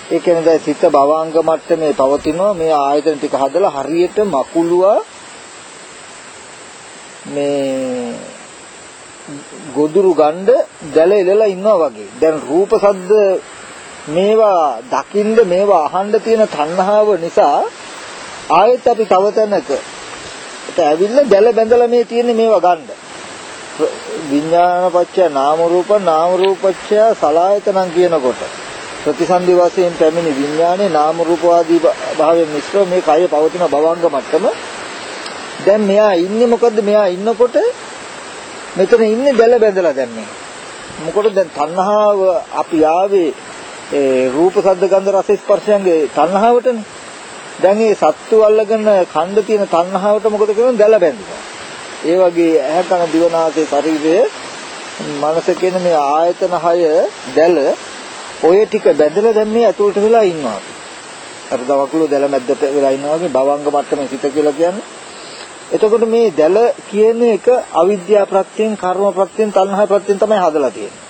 ඒ කියන්නේ දැන් සිත භවාංග මට්ටමේ පවතිනවා මේ ආයතන ටික හදලා හරියට මකුලුවා මේ ගොදුරු ගණ්ඩ දැල එලලා ඉන්නවා වගේ. දැන් රූප සද්ද මේවා දකින්ද මේවා අහන්න තියෙන තණ්හාව නිසා ආයෙත් අපි තව තැනක ඇවිල්ලා දැල බැඳලා මේ තියෙන මේවා ගන්න. විඥානපච්චය නාම රූප නාම රූපච්චය සලායතනං කියනකොට ප්‍රතිසන්දි වශයෙන් පැමිණි විඥානේ නාම රූප ආදී භාවයෙන් මිශ්‍ර මේ කය පවතින භවංග මට්ටම. දැන් මෙයා ඉන්නේ මොකද්ද? මෙයා ඉන්නකොට මෙතන ඉන්නේ දැල බැඳලා දැන් මේ. මොකටද දැන් තණ්හාව? අපි ආවේ ඒ රූප ශබ්ද ගන්ධ රස ස්පර්ශයන්ගේ තණ්හාවටනේ. දැන් මේ සත්තු අල්ලගෙන ඛණ්ඩ තියෙන තණ්හාවට මොකද කරන්නේ? දැල බැඳිනවා ඒ වගේ ඇහැ කන දිවනාසය ශරීරය මනස කියන මේ ආයතන 6 දැල ඔය ටික බැඳලා දැන් මේ ඇතුළට වෙලා ඉන්නවා අර දවකුළු දැල මැද්දට වෙලා ඉන්නවා වගේ භවංග මට්ටමේ සිත කියලා කියන්නේ එතකොට මේ දැල කියන එක අවිද්‍යා ප්‍රත්‍යයෙන් කර්ම ප්‍රත්‍යයෙන් තණ්හා ප්‍රත්‍යයෙන් තමයි හදලා තියෙන්නේ.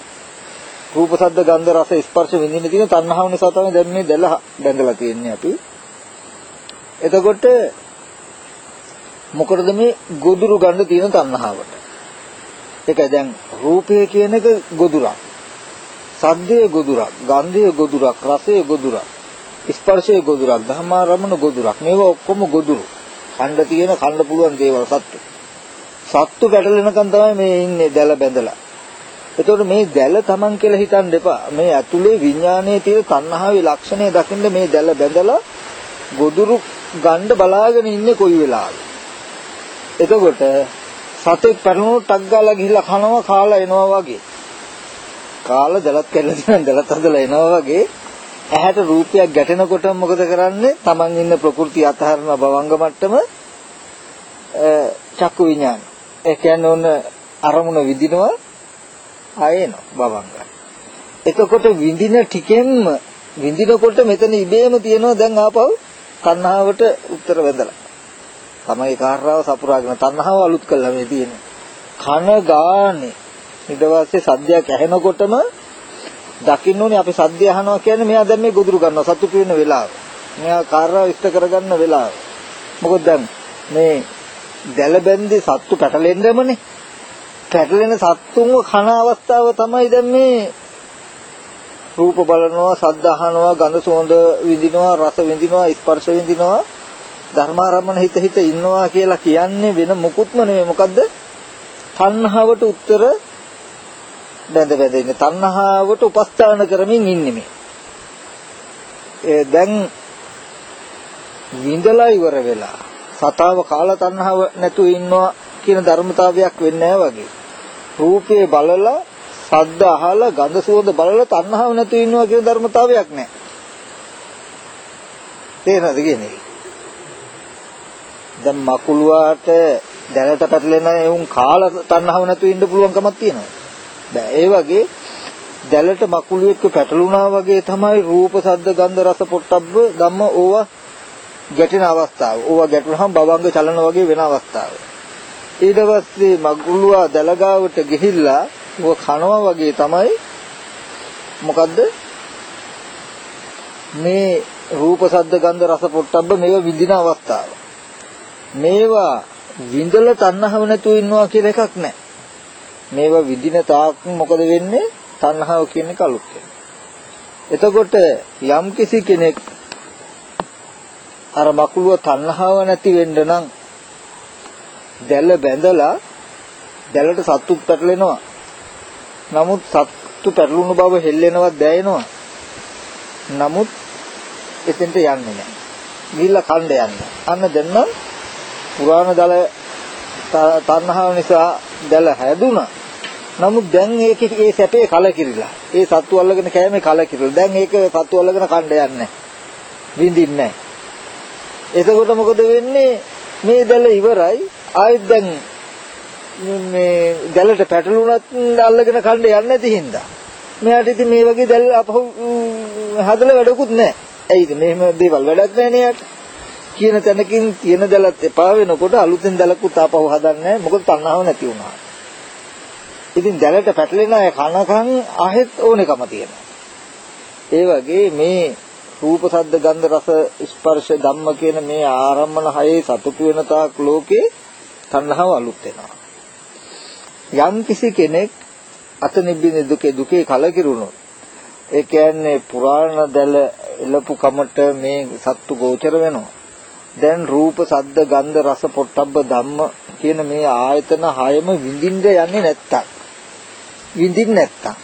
රූප ශබ්ද ගන්ධ රස ස්පර්ශ විඳින්න තියෙන තණ්හාව නිසා තමයි දැන් මේ දැල බැඳලා තියෙන්නේ අපි. එතකොට මොකටද මේ ගොදුරු ගන්න තියෙන තණ්හාවට? ඒක දැන් රූපය කියන එක ගොදුරක්. සද්දය ගොදුරක්, ගන්ධය ගොදුරක්, රසය ගොදුරක්, ස්පර්ශය ගොදුරක්, ධර්මාරමණ ගොදුරක්. මේවා ඔක්කොම ගොදුරු. කන්න තියෙන කන්න පුළුවන් දේවල් සත්තු. සත්තු පැටලෙනකන් තමයි මේ ඉන්නේ දැල බැඳලා. එතකොට මේ දැල Taman කියලා හිතන්න එපා. මේ ඇතුලේ විඥානයේ තියෙන තණ්හාවේ ලක්ෂණය දකින්න මේ දැල බැඳලා ගොදුරු ගන්න බලාගෙන ඉන්නේ කොයි වෙලාවද? එතකොට සතෙක් පැටලුණු ටක් ගාලා ගිහිල්ලා කනවා කාලා එනවා වගේ. කාලා දැලත් කැල්ල දින දැලත් හදලා එනවා වගේ ඇහැට රූපයක් ගැටෙනකොට මොකද කරන්නේ? Taman ඉන්න ප්‍රകൃති අතහරන භවංග මට්ටම චක්කු විඥාන. ඒ කියන්නේ ඔන්න අරමුණ විඳිනවා ආයෙන භවංග. එතකොට විඳින ටිකෙන්ම විඳිනකොට මෙතන ඉබේම තියෙනවා දැන් ආපහු තණ්හාවට උත්තර වැදලා. තමයි කාර්යාව සපුරාගෙන තණ්හාව අලුත් කළා මේ තියෙන්නේ. කන ගානේ ඊට පස්සේ සද්දයක් ඇහෙනකොටම දකින්න ඕනේ අපි සද්ද අහනවා කියන්නේ මෙයා දැන් මේ ගොදුරු ගන්නවා සතුටු වෙන වෙලාව. මෙයා කාර්යය ඉෂ්ට කරගන්න වෙලාව. මොකද දැන් මේ දැල බැන්දේ සත්තු පැටලෙන්නමනේ. පැටලෙන සත්තුන්ව කන අවස්ථාව තමයි දැන් මේ රූප බලනවා, ශබ්ද අහනවා, ගඳ සුවඳ විඳිනවා, රස විඳිනවා, ස්පර්ශ විඳිනවා, ධර්මාරම්මන හිත හිත ඉන්නවා කියලා කියන්නේ වෙන මොකුත්ම නෙමෙයි. මොකද්ද? තණ්හාවට උත්තර බැඳ බැඳ ඉන්නේ තණ්හාවට උපස්ථාන කරමින් ඉන්නේ මේ. ඒ දැන් විඳලා ඉවර වෙලා සතාව කාලා තණ්හාව නැතුව ඉන්නවා කියන ධර්මතාවයක් වෙන්නේ වගේ. රූපේ බලලා සද්ද අහලා ගඳ සුවඳ බලලා තණ්හාව නැතුව ඉන්නවා කියන ධර්මතාවයක් නැහැ. තේරෙනවද කියන්නේ? දැන් මකුලුවාට දැනට පැටලෙන එවුන් කාලා තණ්හාව නැතුව ඉන්න පුළුවන් කමක් තියෙනවා. බෑ ඒ වගේ දැලට මකුළු එක්ක පැටලුණා වගේ තමයි රූප සද්ද ගන්ධ රස පොට්ටබ්බ ධම්ම ඕවා ගැටෙන අවස්ථාව. ඕවා ගැටුනහම බවංග චලන වගේ වෙන අවස්ථාව. ඊට පස්සේ මගුලුවා දලගාවට ගිහිල්ලා ඕව කනවා වගේ තමයි මොකද්ද මේ රූප ශබ්ද ගන්ධ රස පොට්ටබ්බ මේවා විඳින අවස්ථාව. මේවා විඳලා තණ්හාව නැතුව ඉන්නවා කියලා එකක් නැහැ. මේවා විඳින තාක් මොකද වෙන්නේ? තණ්හාව කියන එක අලුත් වෙනවා. එතකොට යම් කිසි කෙනෙක් අර මකුලුව තණ්හාව නැති වෙන්න නම් දැල බැඳලා දැලට සත්තු පැටලෙනවා. නමුත් සත්තු පැටලුණු බව හෙල්ලෙනවත් දැනෙනවා. නමුත් එතෙන්ට යන්නේ නැහැ. ගිහිල්ලා කණ්ඩ යන්න. අන්න දැන් නම් පුරාණ දල තණ්හාව නිසා දැල හැදුනා. නමුත් දැන් ඒකේ ඒ සැපේ කලකිරිලා. ඒ සත්තු අල්ලගෙන කෑමේ කලකිරිලා. දැන් ඒක සත්තු අල්ලගෙන කණ්ඩ යන්නේ විඳින්නේ එතකොට මොකද වෙන්නේ? මේ දැල ඉවරයි. ආයෙත් දැන් මේ දැලට පැටලුණත් අල්ලගෙන කණ්ඩ යන්නේ නැති හින්දා. මෙයාට ඉතින් මේ වගේ දැල් අපහු හදලා වැඩකුත් නැහැ. ඇයිද මෙහෙම දේවල් වැඩක් නැහැ නේ කියන තැනකින් තියෙන දැලත් එපා වෙනකොට අලුතෙන් දැලකුත් ආපහු හදන්නේ මොකද තණ්හාව නැති වුණා. ඉතින් දැලට පැටලෙන අය කනකන් ආහෙත් ඕනෙකම තියෙනවා. ඒ වගේ මේ රූප සද්ද ගන්ධ රස ස්පර්ශ ධම්ම කියන මේ ආරම්මන හයේ සතුටු වෙන තාක් ලෝකේ තණ්හාව අලුත් වෙනවා. යම් කිසි කෙනෙක් අත නිබ්බින දුකේ දුකේ කලකිරුණොත් ඒ කියන්නේ පුරාණ දැල එළපු කමට මේ සත්තු ගෝචර වෙනවා. දැන් රූප, සද්ද, ගන්ධ, රස, පොට්ටබ්බ ධම්ම කියන මේ ආයතන හයම විඳින්න යන්නේ නැත්තම්. විඳින්න නැත්තම්.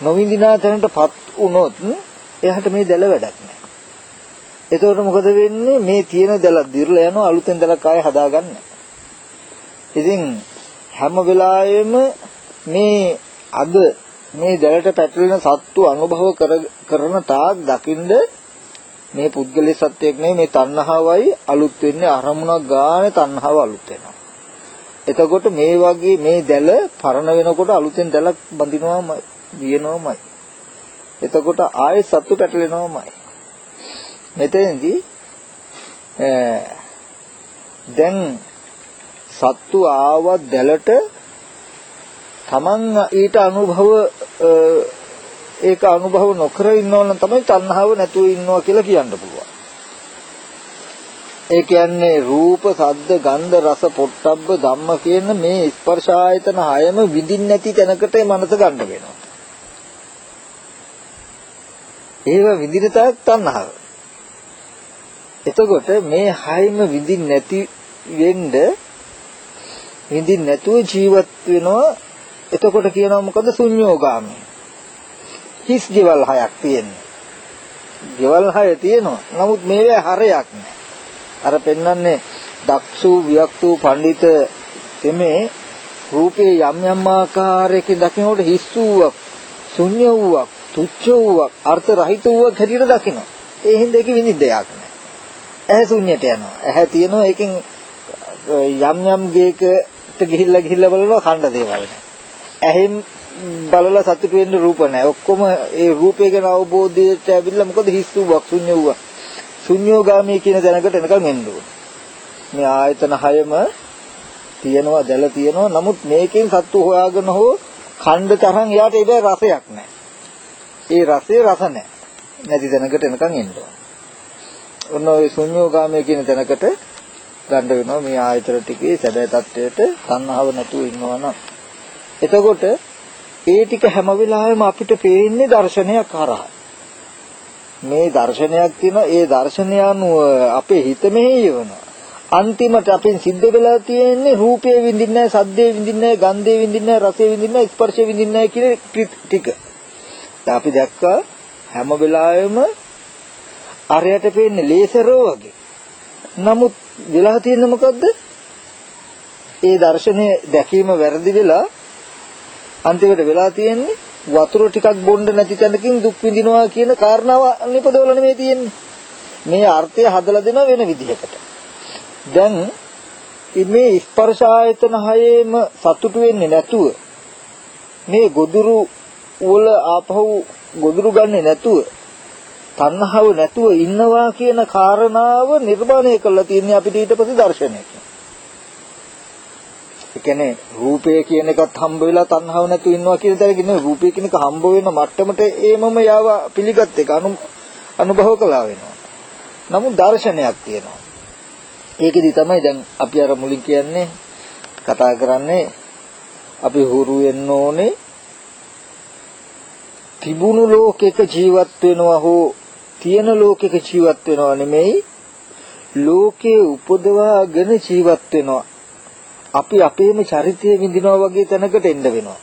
නොවිඳිනා තැනටපත් වුණොත් එයාට මේ දැල වැඩක් නැහැ. එතකොට මොකද වෙන්නේ? මේ තියෙන දැල දිර්ලා යනවා අලුතෙන් දැලක් ආයෙ හදාගන්න. ඉතින් හැම වෙලාවෙම මේ අද මේ දැලට පැටලෙන සත්තු අනුභව කරන තාක් දකින්ද මේ පුද්ගලයේ සත්‍යයක් නෙවෙයි මේ තණ්හාවයි අලුත් වෙන්නේ අරමුණක් ගානේ තණ්හාව අලුත් වෙනවා. එතකොට මේ වගේ මේ දැල පරණ වෙනකොට අලුතෙන් දැලක් බඳිනවාමයි, දිනනවාමයි. එතකොට ආයෙ සත්තු පැටලෙනවාමයි. මෙතෙන්දී දැන් සත්තු ආව දැලට තමන් ඊට අනුභව ඒක අනුභව නොකර ඉන්නවනම් තමයි තණ්හාව නැතුව ඉන්නවා කියලා කියන්න පුළුවන්. ඒ කියන්නේ රූප, සද්ද, ගන්ධ, රස, පොට්ටබ්බ ධම්ම කියන මේ ස්පර්ශ ආයතන හයම විඳින්න නැති තැනකට මනස ගන්න වෙනවා. ඒව විඳින තාක් තණ්හාව. එතකොට මේ හයම විඳින්න නැති වෙන්න විඳින්න නැතුව ජීවත් වෙනවා එතකොට කියනවා මොකද ශුන්‍යෝගාමී. හිස් ගෙවල් හයක් තියෙනවා. ගෙවල් හය තියෙනවා. නමුත් මේවේ හරයක් නැහැ. අර පෙන්වන්නේ දක්ෂු වික්තු පඬිත තෙමේ රූපේ යම් යම් ආකාරයකින් දකිනකොට හිස් වූවක්, ශුන්‍ය වූවක්, තුච්ඡ වූවක්, අර්ථ රහිත වූවක් හැටියට දකිනවා. ඒ හින්දා ඒක විනිද්ද දෙයක් නැහැ. ඇහැ ශුන්‍යයට යනවා. ඇහැ තියෙනවා ඒකෙන් යම් යම් ගේකට ගිහිල්ලා ගිහිල්ලා බලනවා කණ්ඩ දේවල් නැහැ. ඇහෙන් බලලා සතුට වෙන්න රූප නැහැ. ඔක්කොම ඒ රූපය ගැන අවබෝධයට ඇවිල්ලා මොකද හිස් වූවක් ශුන්‍ය වූවක්. ශුන්‍යෝගාමී කියන දැනකට එනකන් එන්න ඕනේ. මේ ආයතන හයම තියෙනවා දැල තියෙනවා. නමුත් මේකෙන් සත්තු හොයාගෙන හෝ ඛණ්ඩ තරම් යාට ඒක රසයක් නැහැ. ඒ රසයේ රස නැහැ. නැති දැනකට එනකන් එන්න ඕනේ. ඔන්න ඔය ශුන්‍යෝගාමී කියන දැනකට ගන්න වෙනවා මේ ආයතන ටිකේ සැබෑ තත්වයට තණ්හාව නැතුව ඉන්නවා නම් එතකොට ඒ ටික හැම වෙලාවෙම අපිට පේන්නේ දර්ශනයක් හරහා. මේ දර්ශනයක් තියෙනවා ඒ දර්ශනය අනුව අපේ හිත මෙහෙයවනවා. අන්තිමට අපෙන් සිද්ධ වෙලා තියෙන්නේ රූපය විඳින්නේ නැහැ, සද්දේ විඳින්නේ නැහැ, ගන්ධේ විඳින්නේ නැහැ, රසය විඳින්නේ නැහැ, ස්පර්ශය විඳින්නේ නැහැ කියන ටික. දැන් අපි දැක්කා හැම වෙලාවෙම අරයට පේන්නේ ලේසරෝ වගේ. නමුත් වෙලා තියෙන්නේ මොකද්ද? ඒ දර්ශනය දැකීම වැරදි වෙලා අන්තිමට වෙලා තියෙන්නේ වතුර ටිකක් බොන්න නැති තැනකින් දුක් විඳිනවා කියන කාරණාව නිපදවල නෙමෙයි තියෙන්නේ. මේ අර්ථය හදලා දෙන වෙන විදිහකට. දැන් මේ ස්පර්ශ ආයතන හයේම සතුටු වෙන්නේ නැතුව මේ ගොදුරු වල ආපහු ගොදුරු ගන්නේ නැතුව තණ්හාව නැතුව ඉන්නවා කියන කාරණාව නිර්මාණය කරලා තියෙන්නේ අපිට ඊට පස්සේ දර්ශනයක. ඒ කියන්නේ රූපය කියන එකත් හම්බ වෙලා තණ්හාව නැතුව ඉන්නවා කියන දේ කියන්නේ රූපය කියන එක හම්බ වෙන මට්ටමට ඒමම යාව පිළිගත් එක අනුභව කළා වෙනවා. නමුත් දර්ශනයක් තියෙනවා. ඒකෙදි තමයි දැන් අපි අර මුලින් කියන්නේ කතා කරන්නේ අපි හුරු වෙන්න ඕනේ තිබුණු ලෝකයක ජීවත් වෙනවා හෝ තියෙන ලෝකයක ජීවත් වෙනවා නෙමෙයි ලෝකේ උපදවාගෙන ජීවත් වෙනවා අපි අපේම චරිතය විඳිනවා වගේ තැනකට එන්න වෙනවා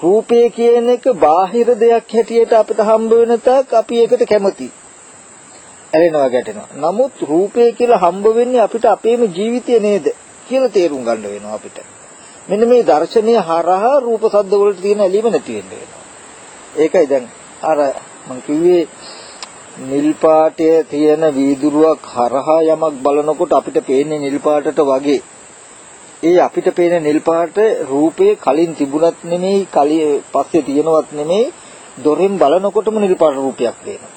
රූපය කියන එක බාහිර දෙයක් හැටියට අපිට හම්බ වෙන තාක් අපි ඒකට කැමතියි ඇලෙනවා ගැටෙනවා. නමුත් රූපය කියලා හම්බ වෙන්නේ අපිට අපේම ජීවිතය නේද කියලා තේරුම් ගන්න වෙනවා අපිට. මෙන්න මේ දර්ශනය හරහා රූප සද්ද වලට තියෙන ඇලීම නැති වෙන්න වෙනවා. ඒකයි දැන් අර මම කිව්වේ නිල් පාටයේ තියෙන වීදුරුවක් හරහා යමක් බලනකොට අපිට පේන්නේ නිල් පාටට වගේ. ඒ අපිට පේන නිල් පාට රූපේ කලින් තිබුණත් නෙමෙයි කලිය පස්සේ තියෙනවත් නෙමෙයි දොරෙන් බලනකොටම නිල් පාට රූපයක් පේනවා.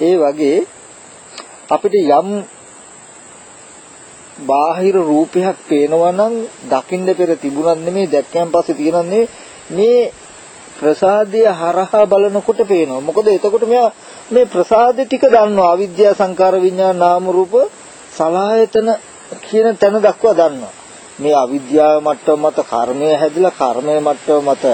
ඒ වගේ අපිට යම් බාහිර රූපයක් පේනවා නම් දකින්න පෙර තිබුණත් නෙමෙයි දැක්කයන් පස්සේ තියෙනන්නේ මේ ප්‍රසාදය හරහා බලනකොට පේනවා. මොකද එතකොට මෙයා මේ ප්‍රසාද ටික දන්නවා. අවිද්‍යා සංකාර විඥාන නාම රූප සලආයතන කියන තැන දක්වා දන්නවා. මේ අවිද්‍යාව මට්ටම මත කර්මය හැදිලා කර්මය මට්ටම මත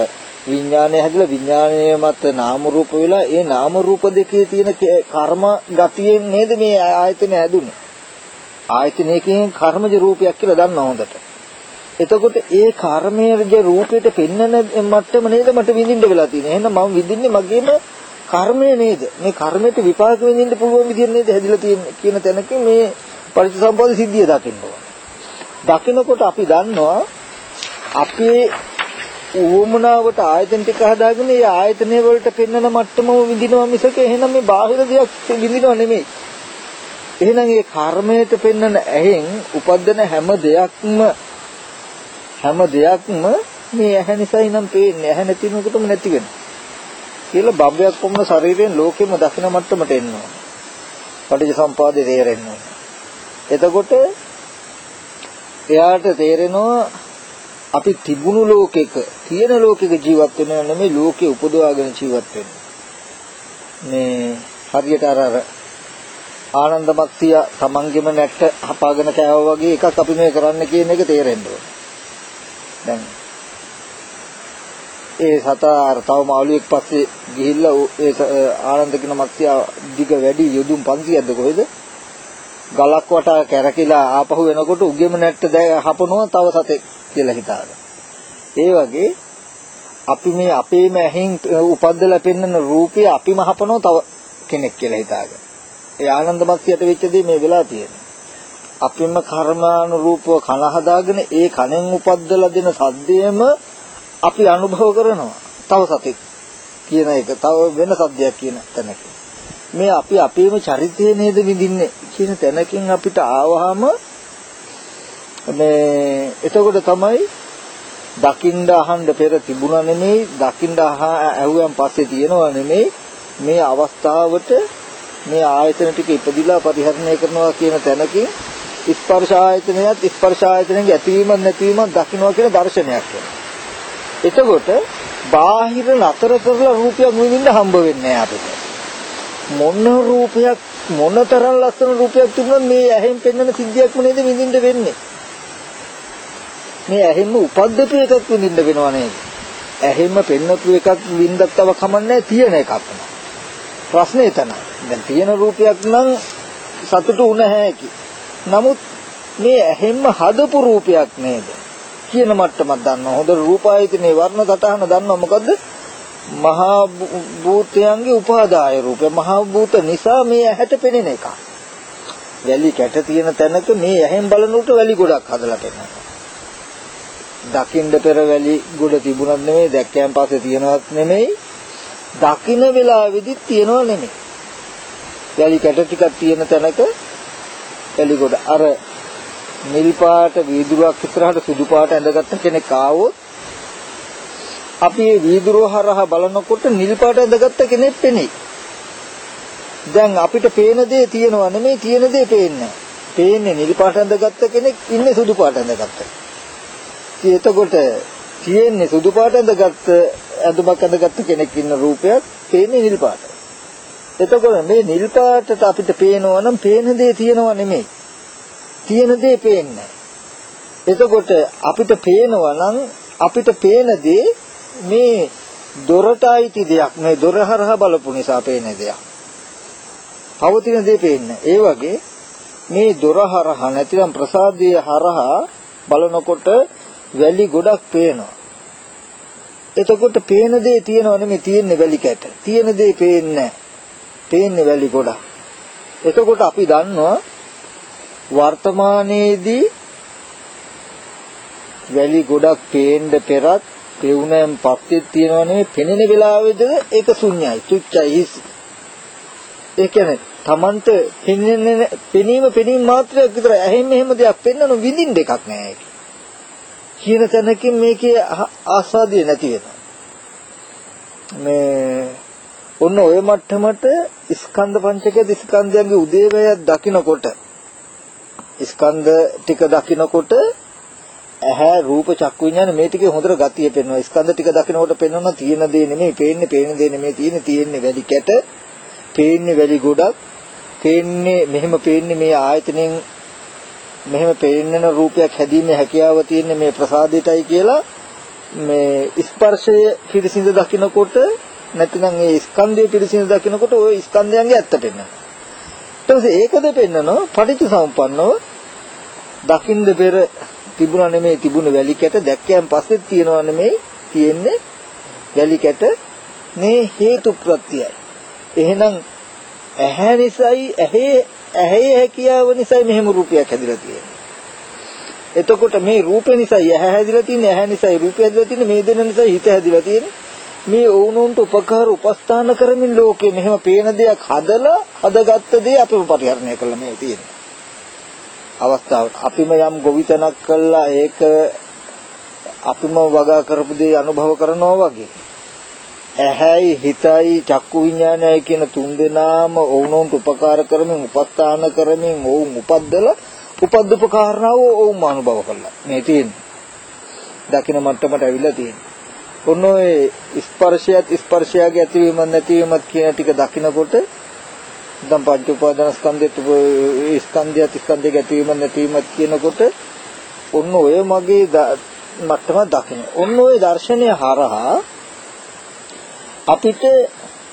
විඥානය හැදිලා විඥානයේ මත නාම රූප වෙලා ඒ නාම රූප දෙකේ තියෙන කර්ම ගතියෙන් නේද මේ ආයතනය හැදුනේ. ආයතනයකින් කර්මජ රූපයක් කියලා දන්නා හොඳට. එතකොට ඒ කර්මයේ රූපයට පෙන්වන මට්ටම නේද මට විඳින්න වෙලා තියෙන්නේ. එහෙනම් මම විඳින්නේ මගේම කර්මය නේද? මේ කර්මයට විපාක විඳින්න පුළුවන් විදිහ නේද හැදිලා තියෙන්නේ කියන තැනක මේ පරිසම්පාද සිද්ධිය දකින්න ඕන. දකිනකොට අපි දන්නවා අපේ ඌමනාවට ආයතන ටික හදාගෙන ඒ ආයතනය වලට පෙන්වන මට්ටමම විඳිනවා මිසක එහෙනම් මේ බාහිර දෙයක් විඳිනව නෙමෙයි. එහෙනම් ඒ කර්මයට පෙන්වන ඇහෙන් උපදින හැම දෙයක්ම හැම දෙයක්ම මේ ඇහැ නිසායි නම් පේන්නේ. ඇහැ නැති වෙනකොටම නැති වෙනවා. කියලා බබ්බයක් වුණ ශරීරයෙන් ලෝකෙම දකින මට්ටමට එනවා. පටිච්චසම්පාදේ තේරෙන්නේ. එතකොට එයාට තේරෙනවා අපි තිබුණු ලෝකෙක තියෙන ලෝකෙක ජීවත් වෙනව නෙමෙයි ලෝකේ උපදවාගෙන ජීවත් වෙන්නේ. මේ හරියට අර අර ආනන්ද මක්තිය තමන්ගෙම නැට්ට හපාගෙන කෑවා වගේ එකක් අපි මේ කරන්න කියන එක තේරෙන්න ඕනේ. දැන් ඒ සතා අර තව මාළුවෙක් පස්සේ ගිහිල්ලා ඒ ආනන්ද කියන මක්තිය දිග වැඩි යොදුම් 500ක්ද කොහෙද? ගලක් වටා කැරකිලා ආපහු එනකොට උගෙම නැට්ට දැ හපනවා තව සතෙක් කියලා හිතාගන්න. ඒ වගේ අපි මේ අපේම ඇහෙන් උපද්දලා පෙන්වන රූපය අපිම හපනවා තව කෙනෙක් කියලා හිතාගන්න. ඒ ආනන්ද මත්යට වෙච්ච දේ මේ වෙලා තියෙනවා. අපිම කර්මානුරූපව කන හදාගෙන ඒ කනෙන් උපද්දලා දෙන සද්දයම අපි අනුභව කරනවා. තව සතෙක් කියන එක තව වෙන සද්දයක් කියන තැනක. මේ අපි අපේම චරිතය නේද විඳින්නේ කියන තැනකින් අපිට ආවහම මේ එතකොට තමයි දකින්න අහන්න පෙර තිබුණා නෙමෙයි දකින්න ඇහුවන් පස්සේ තියෙනවා නෙමෙයි මේ අවස්ථාවට මේ ආයතන ටික ඉපදිලා පරිහරණය කරනවා කියන තැනකින් ස්පර්ශ ආයතනයත් ස්පර්ශ ආයතනයේ ඇතිවීමක් නැතිවීමක් දකින්නවා කියන දර්ශනයක් එතකොට බාහිර නතර කරලා රූපයක් විඳින්න හම්බ වෙන්නේ අපිට. මොන රූපයක් මොනතරම් ලස්සන රූපයක් තිබුණත් මේ ඇහෙන් පෙන්වන සිද්ධියක්ම නේද විඳින්න වෙන්නේ. මේ ඇහෙන්ම උපද්දපු එකක් විඳින්න වෙනව නේද? ඇහෙන්ම පෙන්වපු එකක් විඳක් තව කමන්නේ තියෙන එකක් නෑ. ප්‍රශ්නේ එතන. දැන් තියෙන රූපයක් නම් සතුටු වුණ හැකි. නමුත් මේ ඇහෙන්ම හදපු රූපයක් නේද? කියන මට්ටමක් දන්නවා. හොඳ රූපායතනේ වර්ණ සටහන දන්නවා මොකද්ද? මහා භූතයන්ගේ උපාදාය රූපය. මහා භූත නිසා මේ ඇහැට පෙනෙන එක. වැලි කැට තියෙන තැනක මේ ඇහෙන් බලන උට වැලි ගොඩක් හදලා පෙන්නනවා. දකින්න පෙර වැලි ගොඩ තිබුණත් නෙමෙයි දැක්කයන් පස්සේ තියනවත් නෙමෙයි දකින්න වෙලාවෙදි තියනව නෙමෙයි වැලි කැට ටිකක් තියෙන තැනක වැලි ගොඩ අර නිල් පාට වීදුරුවක් ඉස්සරහට සුදු පාට ඇඳගත්ත කෙනෙක් ආවොත් අපි මේ වීදුරුව හරහා බලනකොට නිල් පාට ඇඳගත්ත කෙනෙක් පෙනෙයි දැන් අපිට පේන දේ තියෙනවා නෙමෙයි තියෙන දේ පේන්නේ පේන්නේ නිල් පාට ඇඳගත්ත කෙනෙක් ඉන්නේ සුදු පාට ඇඳගත්ත. එතකොට තියෙන්නේ සුදු පාට ඇඳගත්ත ඇඳුමක් ඇඳගත්ත කෙනෙක් ඉන්න රූපයක් පේන්නේ නිල් පාට. එතකොට මේ නිල් පාටට අපිට පේනවා නම් පේන දේ තියෙනවා නෙමෙයි. තියෙන දේ පේන්නේ. එතකොට අපිට පේනවා නම් අපිට පේන දේ මේ දොරට අයිති දෙයක් මේ දොර හරහා බලපු නිසා පේන දෙයක්. පවතින දේ පේන්නේ. ඒ වගේ මේ දොර හරහා නැතිනම් ප්‍රසාදයේ හරහා බලනකොට වැලි ගොඩක් පේනවා. එතකොට පේන දේ තියෙනව නෙමෙයි තියෙන්නේ වැලි කැට. තියෙන දේ පේන්නේ පේන්නේ වැලි ගොඩක්. එතකොට අපි දන්නවා වර්තමානයේදී වැලි ගොඩක් පේන්න පෙරත් පෙවුනන් පස්සේ තියෙනව නෙමෙයි පෙනෙන වෙලාවෙද ඒක ශුන්‍යයි තුච්චයි හිස්. ඒ කියන්නේ Tamanට පෙනෙන පෙනීම පෙනීම මාත්‍රයක් විතර ඇහෙන් මෙහෙම දෙයක් පෙන්වන විඳින්න දෙකක් නෑ කියන තැනකින් මේකේ ආස්වාදිය නැති වෙනවා. මේ ඔන්න ඔය මට්ටමට ස්කන්ධ පංචකයේ ස්කන්ධයන්ගේ උදේවැය දකිනකොට ස්කන්ධ ටික දකිනකොට ඇහැ රූප චක්කු විඥාන මේ ටිකේ හොඳට ගතිය පෙන්වනවා ස්කන්ධ ටික දකිනකොට පෙන්වනවා තියෙන දේ නෙමෙයි පේන්නේ පේන දේ නෙමෙයි තියෙන්නේ තියෙන්නේ වැඩි කැට පේන්නේ වැඩි ගොඩක් පේන්නේ මෙහෙම පේන්නේ මේ ආයතනෙන් මෙහෙම පේන්නන රූපයක් හැදීමේ හැකියාව තියෙන්නේ මේ ප්‍රසාදයටයි කියලා මේ ස්පර්ශය පිරිසිඳ දකිනකොට නැත්නම් ඒ ස්කන්ධය පිරිසිඳ දකිනකොට ওই ස්කන්ධයන්ගේ ඇත්ත පෙන්වනවා. ඊට පස්සේ ඒකද පෙන්වනවා පටිච්චසමුප්පන්නව දකින්ද පෙර තිබුණා නෙමෙයි තිබුණ වැලි කැට දැක්කයන් පස්සේ තියනවා නෙමෙයි තියෙන්නේ වැලි කැට මේ හේතු ප්‍රත්‍යයයි. එහෙනම් ඇහැ නිසායි ඇහි ඇහි හැකියාව නිසායි මෙහෙම රූපයක් හැදිලා තියෙන්නේ. එතකොට මේ රූපේ නිසා ඇහැ හැදිලා තියෙන්නේ ඇහැ නිසා රූපය හැදිලා තියෙන්නේ මේ දෙන නිසා හිත හැදිලා තියෙන්නේ මේ ඕනොන්ට උපකාර උපස්ථාන කරමින් ලෝකේ මෙහෙම පේන දෙයක් හදලා හදගත්ත දේ අපිම පරිහරණය කළා මේ තියෙන්නේ අවස්ථාවට අපිම යම් ගොවිතැනක් කළා ඒක අපිම වගා කරපු දේ අනුභව කරනවා වගේ. ඇහැයි හිතයි චක්කු විඥානයයි කියන තුන් දෙනාම ඔවුනොන්ට උපකාර කරමින් උපස්ථාන කරමින් ඔවුන් උපද්දලා උපද්දප කාරණාව ඔවුන් අනුභව කළා. මේ තියෙන්නේ. දකින මට්ටමට ඇවිල්ලා තියෙන්නේ. ඔන්න ඔය ස්පර්ශයත් ස්පර්ශයගේ ඇතිවීම නැතිවීමත් කියන ටික දකිනකොට දැන් පංච උපාදාන ස්කන්ධයත් ස්කන්ධයත් ස්කන්ධයක ඇතිවීම නැතිවීමත් කියනකොට ඔන්න ඔය මගේ මට්ටම දකින්න. ඔන්න ඔය දර්ශනය හරහා අපිට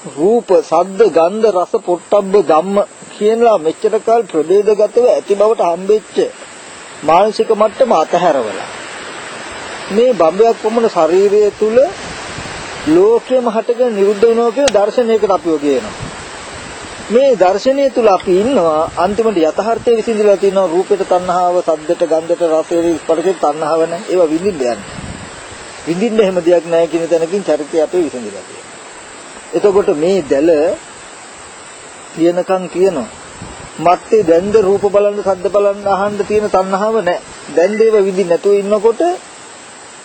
රූප, සද්ද, ගන්ධ, රස, පොට්ටබ්බ ධම්ම කියනවා මෙච්චර කාල ප්‍රභේදගතව ඇති බවට හම්බෙච්ච මානසික මට්ටම අතහැරවලා මේ බඹයක් වමන ශරීරය තුල ලෝකෙම හටගෙන නිරුද්ධ වෙනවා කියන දර්ශනයකට අපිව ගේනවා. මේ දර්ශනය තුල අපි ඉන්නවා අන්තිමට යථාර්ථයේ විසිඳලා තියෙනවා රූපෙට තණ්හාව, සද්දෙට, ගන්ධෙට, රසෙට, ස්පර්ශෙට තණ්හාව නැහැ. ඒවා විඳින්න යන්නේ. විඳින්න එහෙම දෙයක් නැහැ කියන තැනකින් චරිතය අපේ විසිඳලා තියෙනවා. එතකොට මේ දැල කියනකම් කියනවා මත්තේ දැන්ද රූප බලන්න, සද්ද බලන්න, අහන්න තියෙන තණ්හාව නැහැ. දැන් දේව විඳින්න නැතුව ඉන්නකොට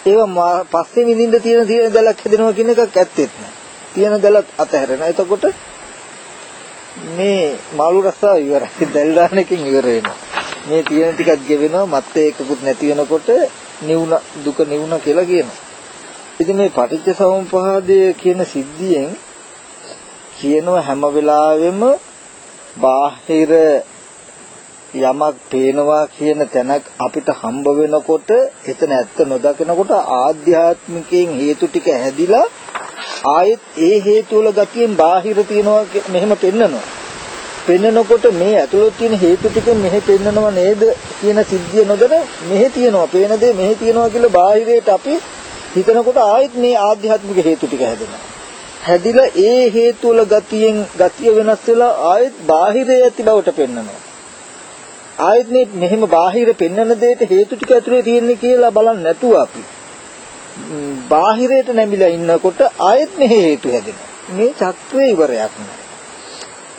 ඒවා පස්සේ විඳින්න තියෙන තියෙන දැලක් හැදෙනවා කියන එකක් ඇත්තෙත් නැහැ. තියෙන දැලත් අතහැරෙනවා. එතකොට මේ මාළු රස්සාව ඉවරයි. දැල් දාන එකෙන් ඉවර වෙනවා. මේ තියෙන ටිකක් ගෙවෙනවා මත්තේ එකකුත් නැති වෙනකොට නිවුණ දුක නිවුණ කියලා කියනවා. ඉතින් මේ පටිච්ච සමුප්පාදය කියන සිද්ධියෙන් කියනවා හැම වෙලාවෙම බාහිර යමක් පේනවා කියන තැනක් අපිට හම්බ වෙනකොට එතන ඇත්ත නොදකිනකොට ආධ්‍යාත්මිකයෙන් හේතු ටික හැදිලා ආයෙත් ඒ හේතු වල ගතියෙන් බාහිර තියනවා මෙහෙම පෙන්නනවා. පෙන්නකොට මේ ඇතුළත තියෙන හේතු ටික මෙහෙ පෙන්නනව නේද කියන සිද්ධිය නොදැන මෙහෙ තියනවා. පේන දේ මෙහෙ තියනවා කියලා බාහිරයට අපි හිතනකොට ආයෙත් මේ ආධ්‍යාත්මික හේතු ටික හැදෙනවා. හැදිලා ඒ හේතු වල ගතියෙන් ගතිය වෙනස් වෙලා ආයෙත් බාහිරයේ ඇති බවට පෙන්නනවා. ආයෙත් මේ මෙහෙම බාහිර පෙන්නන දෙයට හේතු ටික ඇතුලේ තියෙන්නේ කියලා බලන්නේ නැතුව අපි බාහිරයට නැමිලා ඉන්නකොට ආයෙත් මෙහි හේතු හැදෙනවා. මේ චක්‍රේ ඉවරයක් නෑ.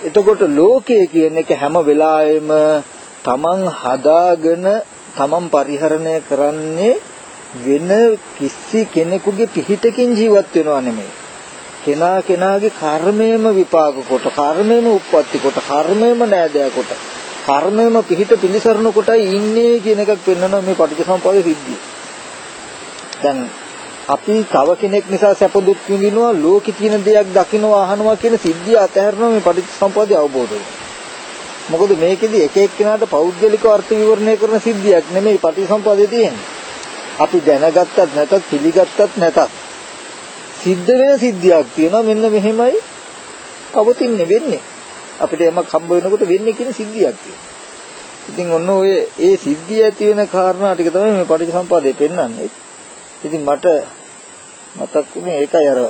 එතකොට ලෝකය කියන එක හැම වෙලාවෙම තමන් හදාගෙන තමන් පරිහරණය කරන්නේ වෙන කිසි කෙනෙකුගේ පිහිටකින් ජීවත් වෙනව නෙමෙයි. කෙනා කෙනාගේ කර්මයේම විපාක කොට කර්මයේම උප්පත්ති කොට කර්මයේම නෑදෑ කොට කර්මයේම පිහිට පිළිසරණ කොටයි ඉන්නේ කියන එකක් පෙන්වනවා මේ පටිච්චසමුප්පාද සිද්ධිය. දැන් අපි තව කෙනෙක් නිසා සැප දුක් විඳිනවා ලෝකෙ තියෙන දෙයක් දකින්නවා අහනවා කියන සිද්ධිය අතහැරනවා මේ පටිච්චසමුප්පාදය අවබෝධ වෙනවා. මොකද මේකෙදි එක එක්කෙනාට පෞද්ගලික අර්ථ විවරණය කරන සිද්ධියක් නෙමෙයි පටිච්චසමුප්පාදේ තියෙන්නේ. අපි දැනගත්තත් නැතත් පිළිගත්තත් නැතත් සිද්ධ වෙන සිද්ධියක් තියෙනවා මෙන්න මෙහෙමයි පවතින්නේ වෙන්නේ. අපිට යමක් හම්බ වෙනකොට වෙන්නේ කියන සිද්ධියක් තියෙනවා. ඉතින් ඔන්න ඔය ඒ සිද්ධිය ඇති වෙන කාරණා ටික තමයි මේ පටිච්චසමුපාදේ පෙන්වන්නේ. ඉතින් මට මතක් වුණේ ඒකයි අර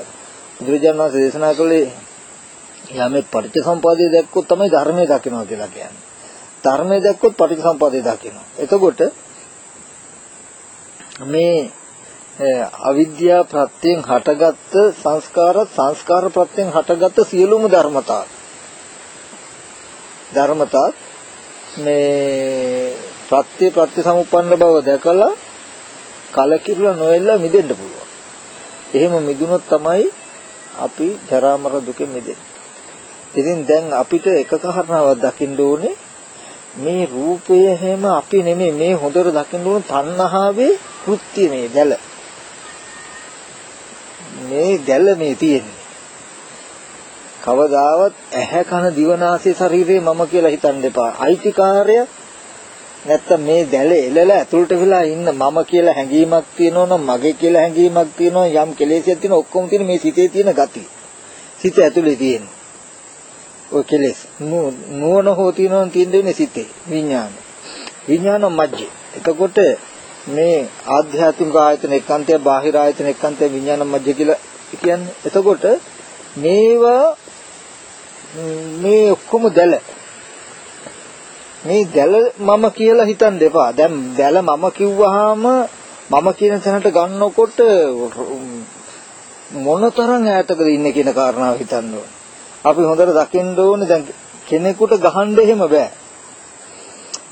බුදුරජාණන් වහන්සේ දේශනා කළේ යමෙක් පටිච්චසමුපාදේ දැක්කොත් තමයි ධර්මයේ දකිනවා කියලා කියන්නේ. ධර්මයේ දැක්කොත් පටිච්චසමුපාදේ දකිනවා. එතකොට මේ අවිද්‍යා ප්‍රත්‍යයෙන් හටගත්ත සංස්කාර සංස්කාර ප්‍රත්‍යයෙන් හටගත්ත සියලුම ධර්මතා ධර්මතා මේ ප්‍රත්‍ය ප්‍රත්‍ය සමුප්පන්න බව දැකලා කලකිරලා නොෙල්ලා මිදෙන්න පුළුවන්. එහෙම මිදුනොත් තමයි අපි ජරා මරණ දුකෙන් මිදෙන්නේ. ඉතින් දැන් අපිට එක කාරණාවක් දකින්න ඕනේ මේ රූපය හැම අපි නෙමෙයි මේ හොඳට දකින්න ඕන තණ්හාවේ කෘත්‍ය මේ දැල. මේ දැල මේ තියෙන්නේ. කවදාවත් ඇහැ කන දිවනාසය ශරීරේ මම කියලා හිතන්න එපා. අයිතිකාරය නැත්තම් මේ දැල එලලා ඇතුළට වෙලා ඉන්න මම කියලා හැඟීමක් තියෙනවා නම් මගේ කියලා හැඟීමක් තියෙනවා යම් කෙලෙසයක් තියෙනවා ඔක්කොම තියෙන මේ සිතේ තියෙන gati. සිත ඇතුලේ තියෙන. ඔය කෙලෙස් නුවණ හෝ තියෙනවා තියෙන්නේ සිතේ විඥාන. විඥාන මජ්ජේ. එතකොට මේ ආධ්‍යාත්මික ආයතන එක්කන්තය බාහිර ආයතන එක්කන්තය විඥාන මජ්ජ කියලා කියන්නේ. එතකොට මේවා මේ ඔක්කොම දැල මේ දැල මම කියලා හිතන් දෙපා. දැන් දැල මම කිව්වහම මම කියන තැනට ගන්නකොට මොනතරම් ඈතකද ඉන්නේ කියන කාරණාව හිතන්න ඕනේ. අපි හොඳට දකින්න ඕනේ දැන් කෙනෙකුට ගහන්න එහෙම බෑ.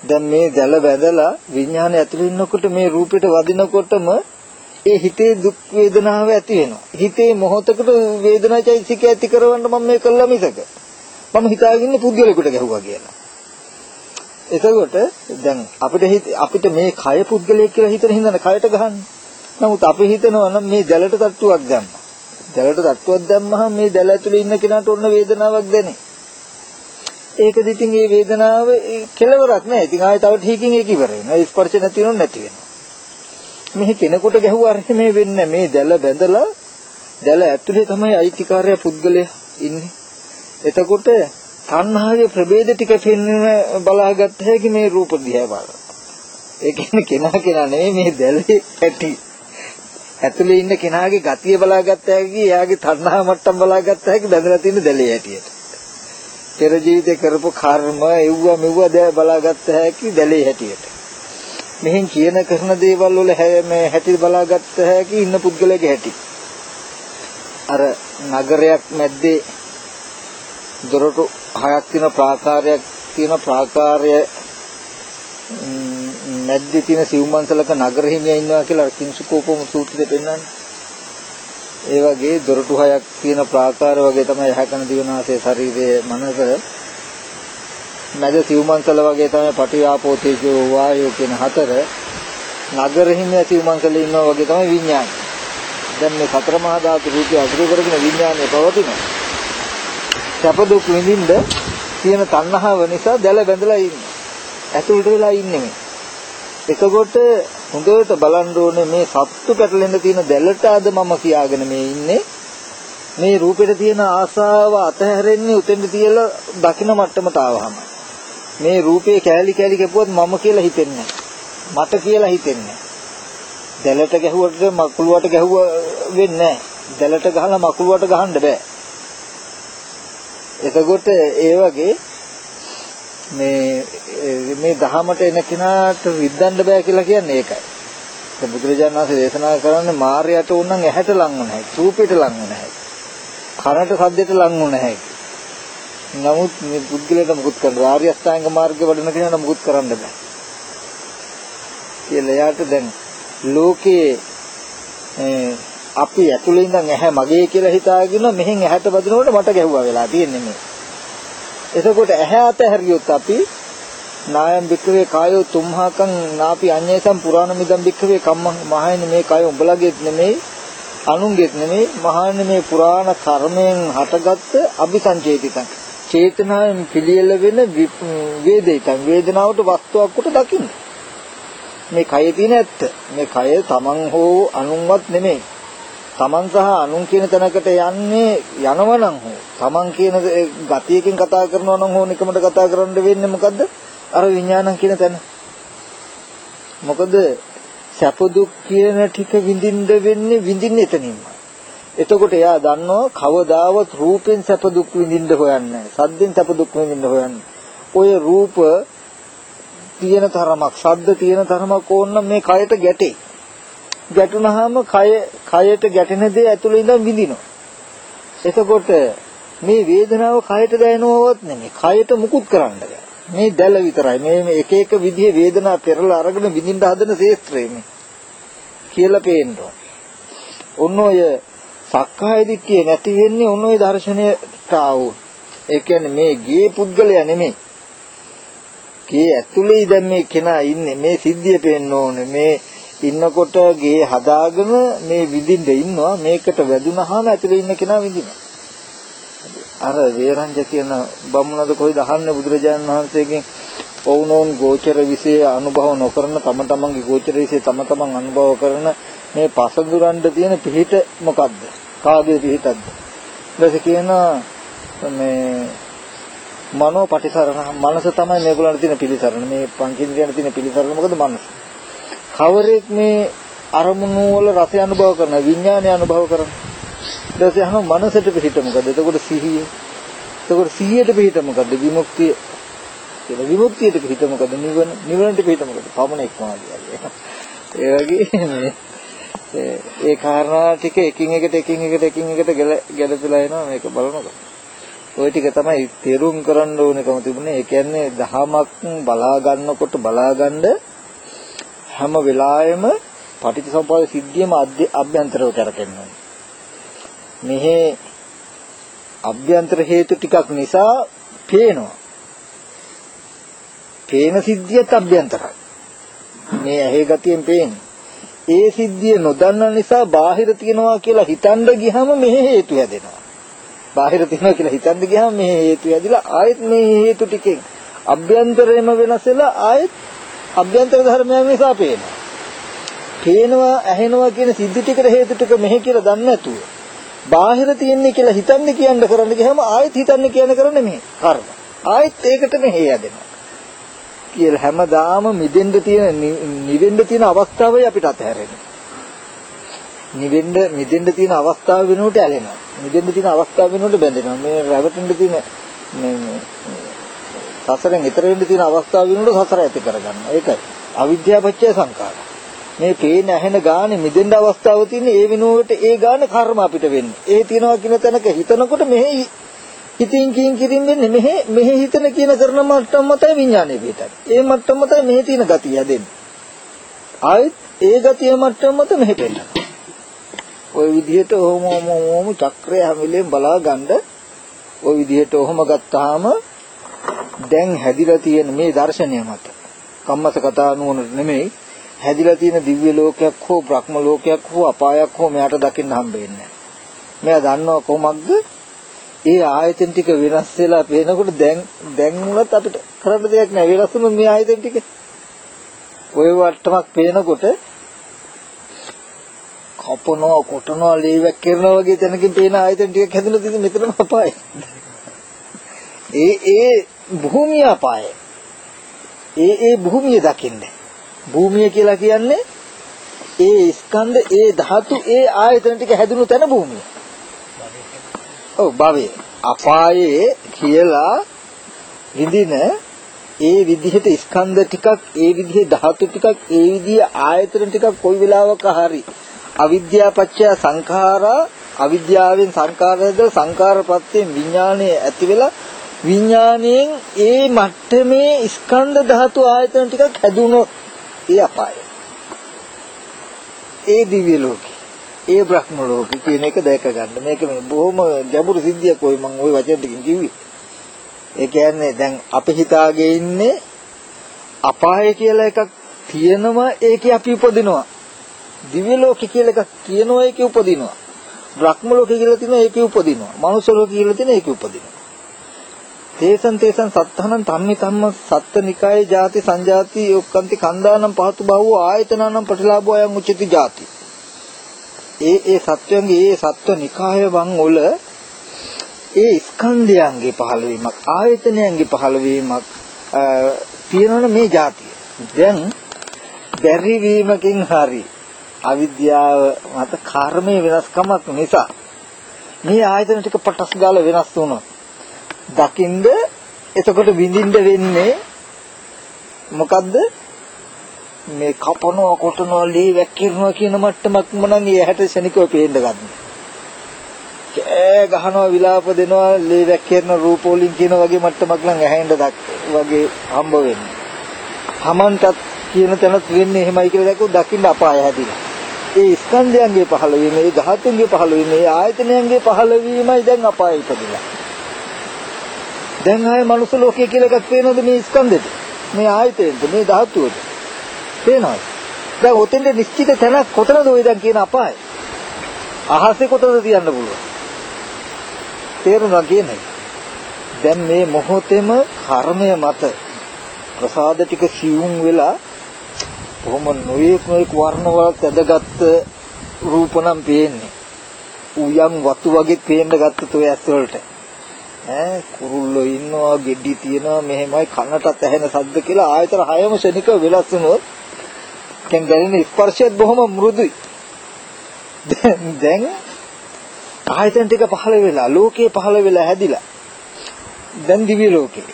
දැන් මේ දැල බැඳලා විඥානය ඇතුළේ ඉන්නකොට මේ රූපෙට වදිනකොටම ඒ හිතේ දුක් වේදනාව ඇති වෙනවා. හිතේ මොහොතකට වේදනාචෛසික ඇති කරවන්න මම මේ කළා මිසක. මම හිතාගෙන ඉන්නේ පුද්ගලයෙකුට ගැහුවා කියලා. එතකොට දැන් අපිට අපිට මේ කය පුද්ගලයෙක් කියලා හිතන හින්දා කයට ගහන්නේ. නමුත් අපි හිතනවා නම් මේ දැලට තට්ටුවක් දැම්මා. දැලට තට්ටුවක් දැම්මහම මේ දැල ඇතුලේ ඉන්න කෙනාට ඔන්න වේදනාවක් දැනේ. ඒකද ඉතින් මේ වේදනාව කෙලවරක් නෑ. ඉතින් ආයෙ තව ටිකකින් ඒක ඉවර වෙනවා. ඒ ස්පර්ශ නැති වෙනව නැති වෙනවා. මෙහි කෙනෙකුට ගැහුවා අර මේ වෙන්නේ මේ දැල බැඳලා දැල ඇතුලේ තමයි අයිතිකාරය පුද්ගලයා ඉන්නේ. එතකොට තණ්හාවේ ප්‍රභේද ටික පෙන්වන බලාගත්ත හැකි මේ රූප දිහා බලන. ඒ කියන්නේ කෙනා කෙනා නෙමෙයි මේ දැලේ ඇති. ඇතුලේ ඉන්න කෙනාගේ ගතිය බලාගත්ත හැකි, එයාගේ තණ්හා මට්ටම් බලාගත්ත හැකි බැඳලා තියෙන දැලේ ඇටියට. පෙර ජීවිතේ කරපු කර්ම එව්ව මෙව්ව දැ බලාගත්ත හැකි දැලේ හැටියට. මෙහෙන් කියන කරන දේවල් වල මේ හැටි බලාගත්ත හැකි ඉන්න පුද්ගලයාගේ හැටි. අර නගරයක් මැද්දේ දොරටු හයක් තියෙන ප්‍රාකාරයක් තියෙන ප්‍රාකාරය මැද්දේ තියෙන සිව්මන්සලක නගර හිමියා ඉන්නවා කියලා කිංසුකෝපම සූත්‍රයේ පෙන්නන්නේ. ඒ වගේ දොරටු හයක් තියෙන ප්‍රාකාර වගේ තමයි යහකන දිවනාසේ ශරීරයේ මනස මැද සිව්මන්සල වගේ තමයි පටිආපෝ තේජෝ වායෝ කියන හතර නගර හිමියා සිව්මන්සලේ ඉන්නවා වගේ තමයි විඥානය. දැන් මේ සතර මහා ධාතු රූපය අසුර කරගෙන විඥානය පවතිනවා. සැප දුක් විඳින්න තියෙන තණ්හාව නිසා දැල බැඳලා ඉන්නේ. ඇතුළට වෙලා ඉන්නේ මේ. එතකොට හොඳට බලන්න ඕනේ මේ සත්තු පැටලෙන්න තියෙන දැලට අද මම කියාගෙන මේ ඉන්නේ. මේ රූපෙට තියෙන ආසාව අතහැරෙන්නේ උතෙන්ද තියලා දකින්න මට්ටමට ආවහම. මේ රූපේ කෑලි කෑලි කැපුවත් මම කියලා හිතෙන්නේ මට කියලා හිතෙන්නේ දැලට ගැහුවට මකුළුවට ගැහුව වෙන්නේ නැහැ. දැලට ගහලා මකුළුවට ගහන්න බෑ. එතකොට ඒ වගේ මේ මේ දහමට එන කෙනාට විද්දන්න බෑ කියලා කියන්නේ ඒකයි. දැන් බුදුරජාණන් වහන්සේ දේශනා කරන්නේ මායයට උනන් ඇහැට ලං වුණ හැකි, රූපයට ලං වුණ හැකි, කනට සද්දයට ලං වුණ හැකි. නමුත් මේ පුද්ගලයාට මුකුත් කරන්න ආර්ය අෂ්ටාංග මාර්ගය වඩන කෙනාට මුකුත් කරන්න බෑ. කියලා එයාට දැන් ලෝකේ අපි ඇතුළේ ඉඳන් ඇහැ මගේ කියලා හිතාගෙන මෙහෙන් ඇහැට වදිනකොට මට ගැහුවා වෙලා තියෙන්නේ මේ. එතකොට ඇහැ අතහැරියොත් අපි නායම් බික්කවේ කායෝ තුම්හාකං නාපි අඤ්ඤේසම් පුරාණ මිදම් බික්කවේ කම්ම මහයනි මේ කය උඹලගේත් නෙමෙයි අනුන්ගේත් නෙමෙයි මහානි මේ පුරාණ කර්මයෙන් හටගත්ත අபிසංචේතිතං. චේතනාවෙන් පිළියෙල වෙන වේදිතං. වේදනාවට වස්තුවක් කොට දකින්න. මේ කය තියෙන ඇත්ත. මේ කය තමන් හෝ අනුන්වත් නෙමෙයි. තමන් සහ අනුන් කියන තැනකට යන්නේ යනවනම් හෝ තමන් කියන ගතියකින් කතා කරනවා නම් හෝ නිකමට කතා කරන්න වෙන්නේ මොකද්ද? අර විඥානං කියන තැන. මොකද සැප දුක් කියන ටික විඳින්න වෙන්නේ විඳින්න එතනින්ම. එතකොට එයා දන්නවා කවදාවත් රූපෙන් සැප දුක් විඳින්න හොයන්නේ සද්දෙන් සැප දුක් විඳින්න හොයන්නේ ඔය රූප තියෙන තරමක් ශබ්ද තියෙන තරමක් ඕන මේ කයට ගැටේ. ගැටුනහම කය කයට ගැටෙන දේ ඇතුළේ ඉඳන් විඳිනවා. එතකොට මේ වේදනාව කයට දැනෙනවවත් නෙමෙයි. කයට මුකුත් කරන්න බෑ. මේ දැල විතරයි. මේ එක එක විදිහේ වේදනා පෙරලා අරගෙන විඳින්න හදන ශේත්‍රය මේ. කියලා පේනවා. ඔන්න ඔය සක්කාය දිට්ඨිය නැති වෙන්නේ ඔන්න ඔය දර්ශනයට ආවෝ. ඒ කියන්නේ මේ ගේ පුද්ගලයා නෙමෙයි. ගේ ඇතුලේ දැන් මේ කෙනා ඉන්නේ මේ සිද්ධිය පේන්න ඕනේ මේ ඉන්නකොට ගේ හදාගෙන මේ විඳින්න ඉන්නවා. මේකට වැදුනහම ඇතුලේ ඉන්න කෙනා විඳිනවා. අර වේරංජ කියන බමුණද කොයිද අහන්නේ බුදුරජාණන් වහන්සේගෙන්? ඔවුනෝන් ගෝචර විශේෂ අනුභව නොකරන තම තමන්ගේ ගෝචර විශේෂ තම තමන් අනුභව කරන මේ පසඳුරන්න තියෙන පිහිට මොකද්ද? කාගේ පිහිටක්ද? ඊට කියනවා මේ මනෝ පටිසරණ මනස තමයි මේගොල්ලන්ට තියෙන පිළිසරණ. මේ පංචින්ද්‍රයන් තියෙන පිළිසරණ මොකද? මනස. කවරෙක් මේ අරමුණු වල රසය අනුභව කරන විඥානය අනුභව කරන? ඊට පස්සේ අහන මනසට පිහිට මොකද එතකොට සිහිය. එතකොට සිහියට පිහිට මොකද විමුක්තිය. කියලා. විමුක්තියට පිහිට මොකද නිවන. නිවනට පිහිට මොකද පමණෙක් මාදියයි ඒ වගේ මේ ඒ කාරණා ටික එකින් එකට එකින් එකට එකින් එකට ගැලපෙලා එනවා මේක බලනකොට. ওই ටික තමයි තේරුම් කරන්න ඕනකම තිබුණේ. ඒ කියන්නේ දහමක් බලා ගන්නකොට බලා ගන්න හැම වෙලාවෙම පටිච්චසමුප්පාද සිද්ධියම අභ්‍යන්තරව කරකෙනවා. මෙහි අභ්‍යන්තර හේතු ටිකක් නිසා පේනවා. පේන සිද්ධියත් අභ්‍යන්තරයි. මේ ඇහි ගතියෙන් පේන්නේ. ඒ සිද්ධිය නොදන්න නිසා බාහිර තියනවා කියලා හිතන්න ගියහම මෙහි හේතු හැදෙනවා. බාහිර තියනවා කියලා හිතන්න ගියහම මෙහි හේතු හැදිලා ආයෙත් මේ හේතු ටිකෙන් අභ්‍යන්තරයේම වෙනස් වෙලා ආයෙත් අභ්‍යන්තර ධර්මයන් නිසා පේනවා. පේනවා ඇහෙනවා කියන සිද්ධි ටිකට හේතු ටික මෙහි කියලා දන්නේ නැතුව බාහිර තියෙන්නේ කියලා හිතන්නේ කියන්න කරන්න ගියාම ආයෙත් හිතන්නේ කියන කරන්නේ මෙහි කර්ම. ආයෙත් ඒකට මෙහි යදෙනවා. කියලා හැමදාම මිදෙන්න තියෙන නිවෙන්න තියෙන අවස්ථාවයි අපිට අතහැරෙන්නේ. නිවෙන්න මිදෙන්න තියෙන අවස්ථාව වෙනුවට ඇලෙනවා. මිදෙන්න තියෙන අවස්ථාව වෙනුවට බැඳෙනවා. මේ රැවටෙන්න තියෙන මේ සසරෙන් ඈතර වෙන්න තියෙන අවස්ථාව වෙනකොට සසර ඇති කරගන්නවා. ඒකයි. අවිද්‍යාවච්චය සංකාර. මේ පේන ඇහෙන ගානේ මිදෙන්න අවස්ථාව තියෙන්නේ ඒ වෙනුවට ඒ ගාන කර්ම අපිට වෙන්නේ. ඒ තියනවා කියන තැනක හිතනකොට මෙහි හිතින් කියින් කිරින් වෙන්නේ මෙහි මෙහි හිතන කියන කරන මට්ටම මතයි විඥානය පිටයි. ඒ මට්ටම මතයි මෙහි තියෙන ගතිය දෙන්නේ. ආයෙත් ඒ ගතිය මට්ටම මත මෙහි පෙන්නනවා. ওই විදිහට ඔහොම ඔහොම චක්‍රය හැම වෙලෙම බලා ගන්න ওই විදිහට ඔහොම ගත්තාම දැන් හැදිලා තියෙන මේ දර්ශනය මත. කම්මස කතා නුවණට නෙමෙයි. හැදිලා තියෙන දිව්‍ය ලෝකයක් හෝ බ්‍රහ්ම ලෝකයක් හෝ අපායක් හෝ මෙයාට දකින්න හම්බෙන්නේ මෙයා දන්නව කොහොමද? ඒ ආයතන ටික වෙනස් වෙලා පේනකොට දැන් දැන් උනත් අපිට කරන්න දෙයක් නැහැ. වෙනස් වුණු මේ ආයතන ටික. ඔය වට්ටමක් පේනකොට කපනවා කොටනවා ලේවැක් කරනවා වගේ තැනකින් පේන ආයතන ටිකක් හැදෙලා තියෙන මෙතනම අපායයි. ඒ ඒ භූමිය අපාය. ඒ ඒ භූමිය දකින්න. භූමිය කියලා කියන්නේ ඒ ස්කන්ධ ඒ ධාතු ඒ ආයතන ටික හැදුණු තැන භූමිය. ඔව් භවය. අපායේ කියලා විඳින ඒ විදිහට ස්කන්ධ ටිකක් ඒ විදිහේ ධාතු ටිකක් ඒ විදිහේ ආයතන ටිකක් කොයි වෙලාවක හරි අවිද්‍යාපච්චය සංඛාරා අවිද්‍යාවෙන් සංඛාරයද සංඛාරපත්‍යයෙන් විඥානය ඇති වෙලා විඥාණයෙන් ඒ මට්ටමේ ස්කන්ධ ධාතු ආයතන ටිකක් හැදුනොත් ඒ අපාය. ඒ දිව්‍ය ලෝකේ. ඒ බ්‍රහ්ම ලෝකේ කියන එක දැක ගන්න. මේක මේ බොහොම ගැඹුරු සිද්ධියක් ඔය මම ওই වචන ටිකකින් කිව්වේ. ඒ කියන්නේ දැන් අපි හිතාගේ ඉන්නේ අපාය කියලා එකක් තියෙනවා ඒකේ අපි උපදිනවා. දිව්‍ය ලෝකේ කියලා එකක් තියෙනවා ඒකේ උපදිනවා. බ්‍රහ්ම ලෝකේ කියලා තියෙනවා ඒකේ උපදිනවා. මනුස්ස ලෝකේ කියලා තියෙනවා ඒකේ උපදිනවා. තේසන් තේසන් සත්තහනං තම්මි තම්ම සත්ත නිකායේ ಜಾති සංජාති යොක්කන්ති කන්දානම් පහතු බහුව ආයතනානම් ප්‍රතිලාභෝ අයං උච්චති ಜಾති ඒ ඒ සත්වයන්ගේ ඒ සත්ව නිකාය වන් වල ඒ ස්කන්ධයන්ගේ පහළවීමක් ආයතනයන්ගේ පහළවීමක් තියෙනවනේ මේ ಜಾතිය දැන් බැරි වීමකින් හරි අවිද්‍යාව මත කර්මයේ වෙනස්කමක් නිසා මේ ආයතන ටික පටස් ගාලා වෙනස් වුණොත් දකින්ද එතකොට විඳින්න වෙන්නේ මොකද්ද මේ කපනවා කොටනවා ලී වැක්කිරනවා කියන මට්ටමක්ම නම් ඒ හැට ශනිකව පේන්න ගන්න. කෑ ගහනවා විලාප දෙනවා ලී වැක්කිරන රූප වලින් කියන වගේ මට්ටමක් නම් ඇහෙන්න වගේ හම්බ වෙන්නේ. Tamanටත් කියන තැනත් වෙන්නේ එහෙමයි කියලා දැක්කොත් දකින්න අපාය හැදිලා. ඒ ස්කන්ධයන්ගේ පහළවීම, ඒ ධාතුන්ගේ පහළවීම, ඒ ආයතනයන්ගේ පහළවීමයි දැන් අපාය ඉපදිලා. දැන් ආයේ මනුස්ස ලෝකය කියලා එකක් පේනවද මේ ස්කන්ධෙට? මේ ආයතනෙට, මේ ධාතුවට? පේනවද? දැන් ඔතෙන්ද නිශ්චිත තැනක් කොතනද ඔය දැන් කියන අපාය? අහසේ කොතනද තියන්න පුළුවන්? තේරුණා කියන්නේ. දැන් මේ මොහොතේම කර්මය මත ප්‍රසාද ටික සිවුම් වෙලා කොහොම නොයේක් නොයේක් වර්ණ වලට ඇදගත් රූප නම් පේන්නේ. උයන් වතු වගේ පේන්න ගත්ත ඔය ඇස් වලට. ඈ කුරුල්ලෝ ඉන්නවා, ගෙඩි තියනවා, මෙහෙමයි කනටත් ඇහෙන සද්ද කියලා ආයතන හයම ශනික වෙනස් වුණොත් දැන් දැනෙන ස්පර්ශයත් බොහොම මෘදුයි. දැන් ආයතන ටික පහළ වෙලා, ලෝකේ පහළ වෙලා හැදිලා. දැන් දිව්‍ය ලෝකේ.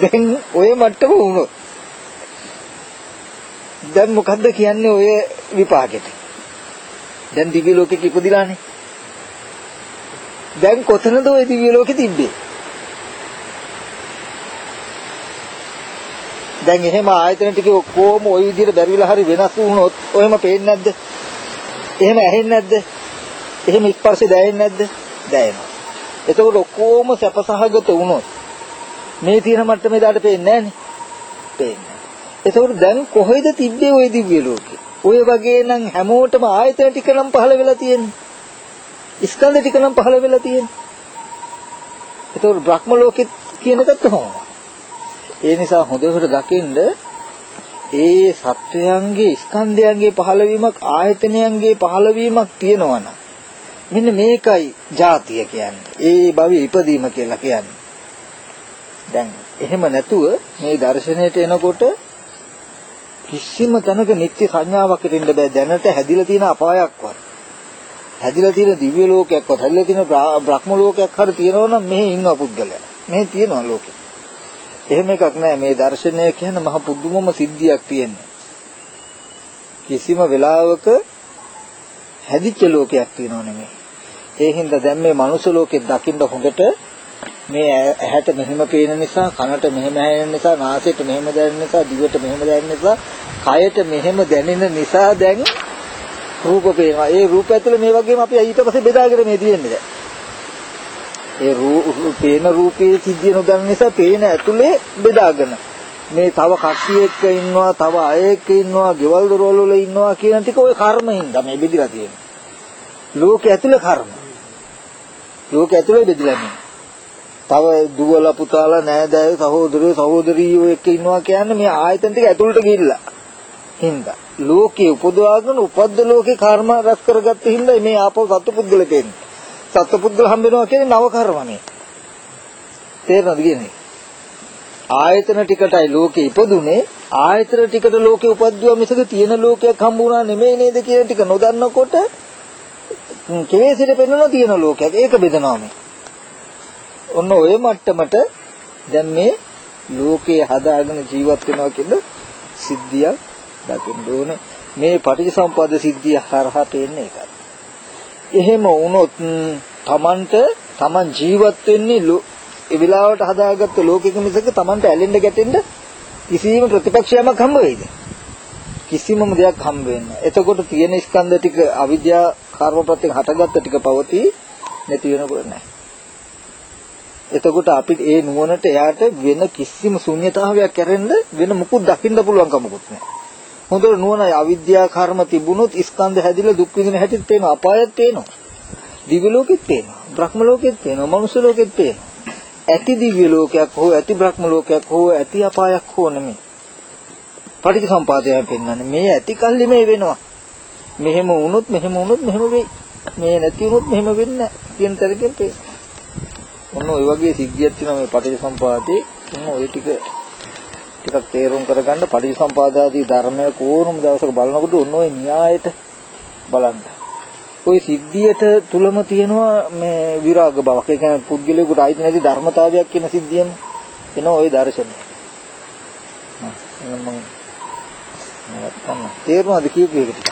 දැන් ඔය මට්ටම වුණොත් දැන් මොකද්ද කියන්නේ ඔය විපාකෙට? දැන් දිව්‍ය ලෝකෙක ඉපදිලානේ. දැන් කොතනද ওই දිව්‍ය ලෝකෙ තිබ්බේ? දැන් එහෙම ආයතන ටික ඔක්කොම ওই විදිහට බැරිවිලා හරි වෙනස් වුණොත් ඔහෙම පේන්නේ නැද්ද? එහෙම ඇහෙන්නේ නැද්ද? එහෙම ස්පර්ශ දැනෙන්නේ නැද්ද? දැනෙනවා. එතකොට ඔක්කොම සැපසහගත වුණොත් මේ තියෙන මට්ටමේ දාට පේන්නේ නැහනේ. පේන්නේ. එතකොට දැන් කොහෙද තිබ්බේ ওই දිව්‍ය ලෝකේ? ඔය වගේ නම් හැමෝටම ආයතන ටික නම් පහළ වෙලා තියෙන්නේ. ස්කන්ධ ටික නම් පහළ වෙලා තියෙන්නේ. ඒතකොට බ්‍රහ්ම ලෝකෙත් කියන එකත් කොහොමද? ඒ නිසා හොඳට දකින්න ඒ සත්වයන්ගේ ස්කන්ධයන්ගේ පහළවීමක් ආයතනයන්ගේ පහළවීමක් තියෙනවනම් මෙන්න මේකයි ජාතිය කියන්නේ. ඒ භවයේ ඉපදීම කියලා කියන්නේ. දැන් එහෙම නැතුව මේ දර්ශනයට එනකොට කිසිම තැනක නිත්‍ය සංඥාවක් හිටින්න බෑ දැනට හැදිලා තියෙන අපායක්වත්. හැදිලා තියෙන දිව්‍ය ලෝකයක්වත් හැදිලා තියෙන බ්‍රහ්ම ලෝකයක් හරි තියෙනවා නම් මෙහි ඉන්නවා පුද්ගලයා. මෙහි තියෙනවා ලෝකෙ. එහෙම එකක් නෑ මේ දර්ශනය කියන්නේ මහ පුදුමම සිද්ධියක් තියෙන්නේ. කිසිම වෙලාවක හැදිච්ච ලෝකයක් තියෙනව නෙමෙයි. ඒ හින්දා දැන් මේ මනුස්ස ලෝකෙ දකින්න හොඳට මේ ඇහැට මෙහෙම පේන නිසා කනට මෙහෙම ඇහෙන නිසා නාසයට මෙහෙම දැනෙන නිසා දිවට මෙහෙම දැනෙන නිසා කයට මෙහෙම දැනෙන නිසා දැන් රූප පේනවා. ඒ රූප ඇතුලේ මේ වගේම අපි ඊට පස්සේ බෙදාගෙන මේ තියෙන්නේ දැන්. ඒ පේන රූපයේ සිද්ධිය නොදන්න නිසා පේන ඇතුලේ බෙදාගෙන මේ තව කට්ටිය එක්ක ඉන්නවා, තව අය එක්ක ඉන්නවා, ගෙවල් දොරවල් වල ඉන්නවා කියන ටික ওই කර්මෙන්ද මේ බෙදිලා තියෙන්නේ. ලෝක ඇතුලේ කර්ම. ලෝක ඇතුලේ බෙදිලා නේ. තව දුවල පුතාලා නෑදෑයෝ සහෝදරයෝ සහෝදරියෝ එක්ක ඉන්නවා කියන්නේ මේ ආයතන ටික ඇතුළට ගිහිල්ලා. හින්දා ලෝකේ උපදවාගෙන උපද්ද ලෝකේ කර්ම රැස් කරගත්ත හින්දා මේ ආපෝ සත්පුද්ගල කියන්නේ. සත්පුද්ගල හම්බ වෙනවා කියන්නේ නව කර්මනේ. තේරෙනවද කියන්නේ? ආයතන ටිකටයි ලෝකේ ඉපදුනේ ආයතන ටිකට ලෝකේ උපද්දුවා මිසක තියෙන ලෝකයක් හම්බ වුණා නෙමෙයි නේද කියන ටික නොදන්නකොට කෙලෙසිට පෙන්වන තියෙන ලෝකයක් ඒක බෙදනවා මේ. ඔන්න ඔය මට්ටමට දැන් මේ ලෝකේ හදාගෙන ජීවත් වෙනවා කියන සිද්ධියක් දකින්න ඕනේ. මේ පටිච්චසමුප්පාද සිද්ධිය හරහා පේන්නේ ඒකයි. එහෙම වුණොත් Tamanට Taman ජීවත් වෙන්නේ ඒ වෙලාවට හදාගත්ත ලෝකෙක මිසක Tamanට ඇලෙන්න ගැටෙන්න කිසිම ප්‍රතිපක්ෂයක් හම්බ වෙයිද? කිසිමම දෙයක් හම්බ වෙන්නේ නැහැ. එතකොට තියෙන ස්කන්ධ ටික අවිද්‍යා කර්මප්‍රත්‍යයෙන් හටගත්ත ටික පවතී නැති වෙනකොට නැහැ. එතකොට අපි ඒ නුවණට එයාට වෙන කිසිම ශුන්්‍යතාවයක් ඇරෙන්න වෙන මුකුත් දකින්න පුළුවන් කමකුත් නැහැ. හොඳට නුවණයි අවිද්‍යා කර්ම තිබුණොත් ස්කන්ධ හැදිලා දුක් විඳින හැටිත් පේනවා අපායත් පේනවා. දිව්‍ය ලෝකෙත් පේනවා. බ්‍රහ්ම ලෝකෙත් පේනවා. මනුෂ්‍ය ලෝකෙත් පේනවා. ඇති දිව්‍ය ලෝකයක් හෝ ඇති බ්‍රහ්ම ලෝකයක් හෝ ඇති අපායක් හෝ නෙමෙයි. පටිච්චසම්පාදයෙන් පෙන්වන්නේ මේ ඇති කල්ලි මේ වෙනවා. මෙහෙම වුණොත් මෙහෙම වුණොත් මෙහෙම වෙයි. මේ නැති වුණොත් මෙහෙම වෙන්නේ කියන තරකින් පේන. ඔන්න ඔය වගේ සිද්ධියක් තියෙනවා මේ පටිච්චසම්පාදේ. ඔන්න ඔය ටික ටිකක් තේරුම් කරගන්න පටිච්චසමුපාදාදී ධර්මය කොහොම දවසක බලනකොට ඔන්න ඔය න්‍යායට බලන්න. ওই සිද්ධියට තුලම තියෙනවා මේ විරාග බවක්. ඒ කියන්නේ පුද්ගලයාට අයිති නැති ධර්මතාවයක් කියන සිද්ධියම එනවා ওই දර්ශනය. හ්ම් මම නවත්තන්න. තේරුණාද කියපු එක ටික?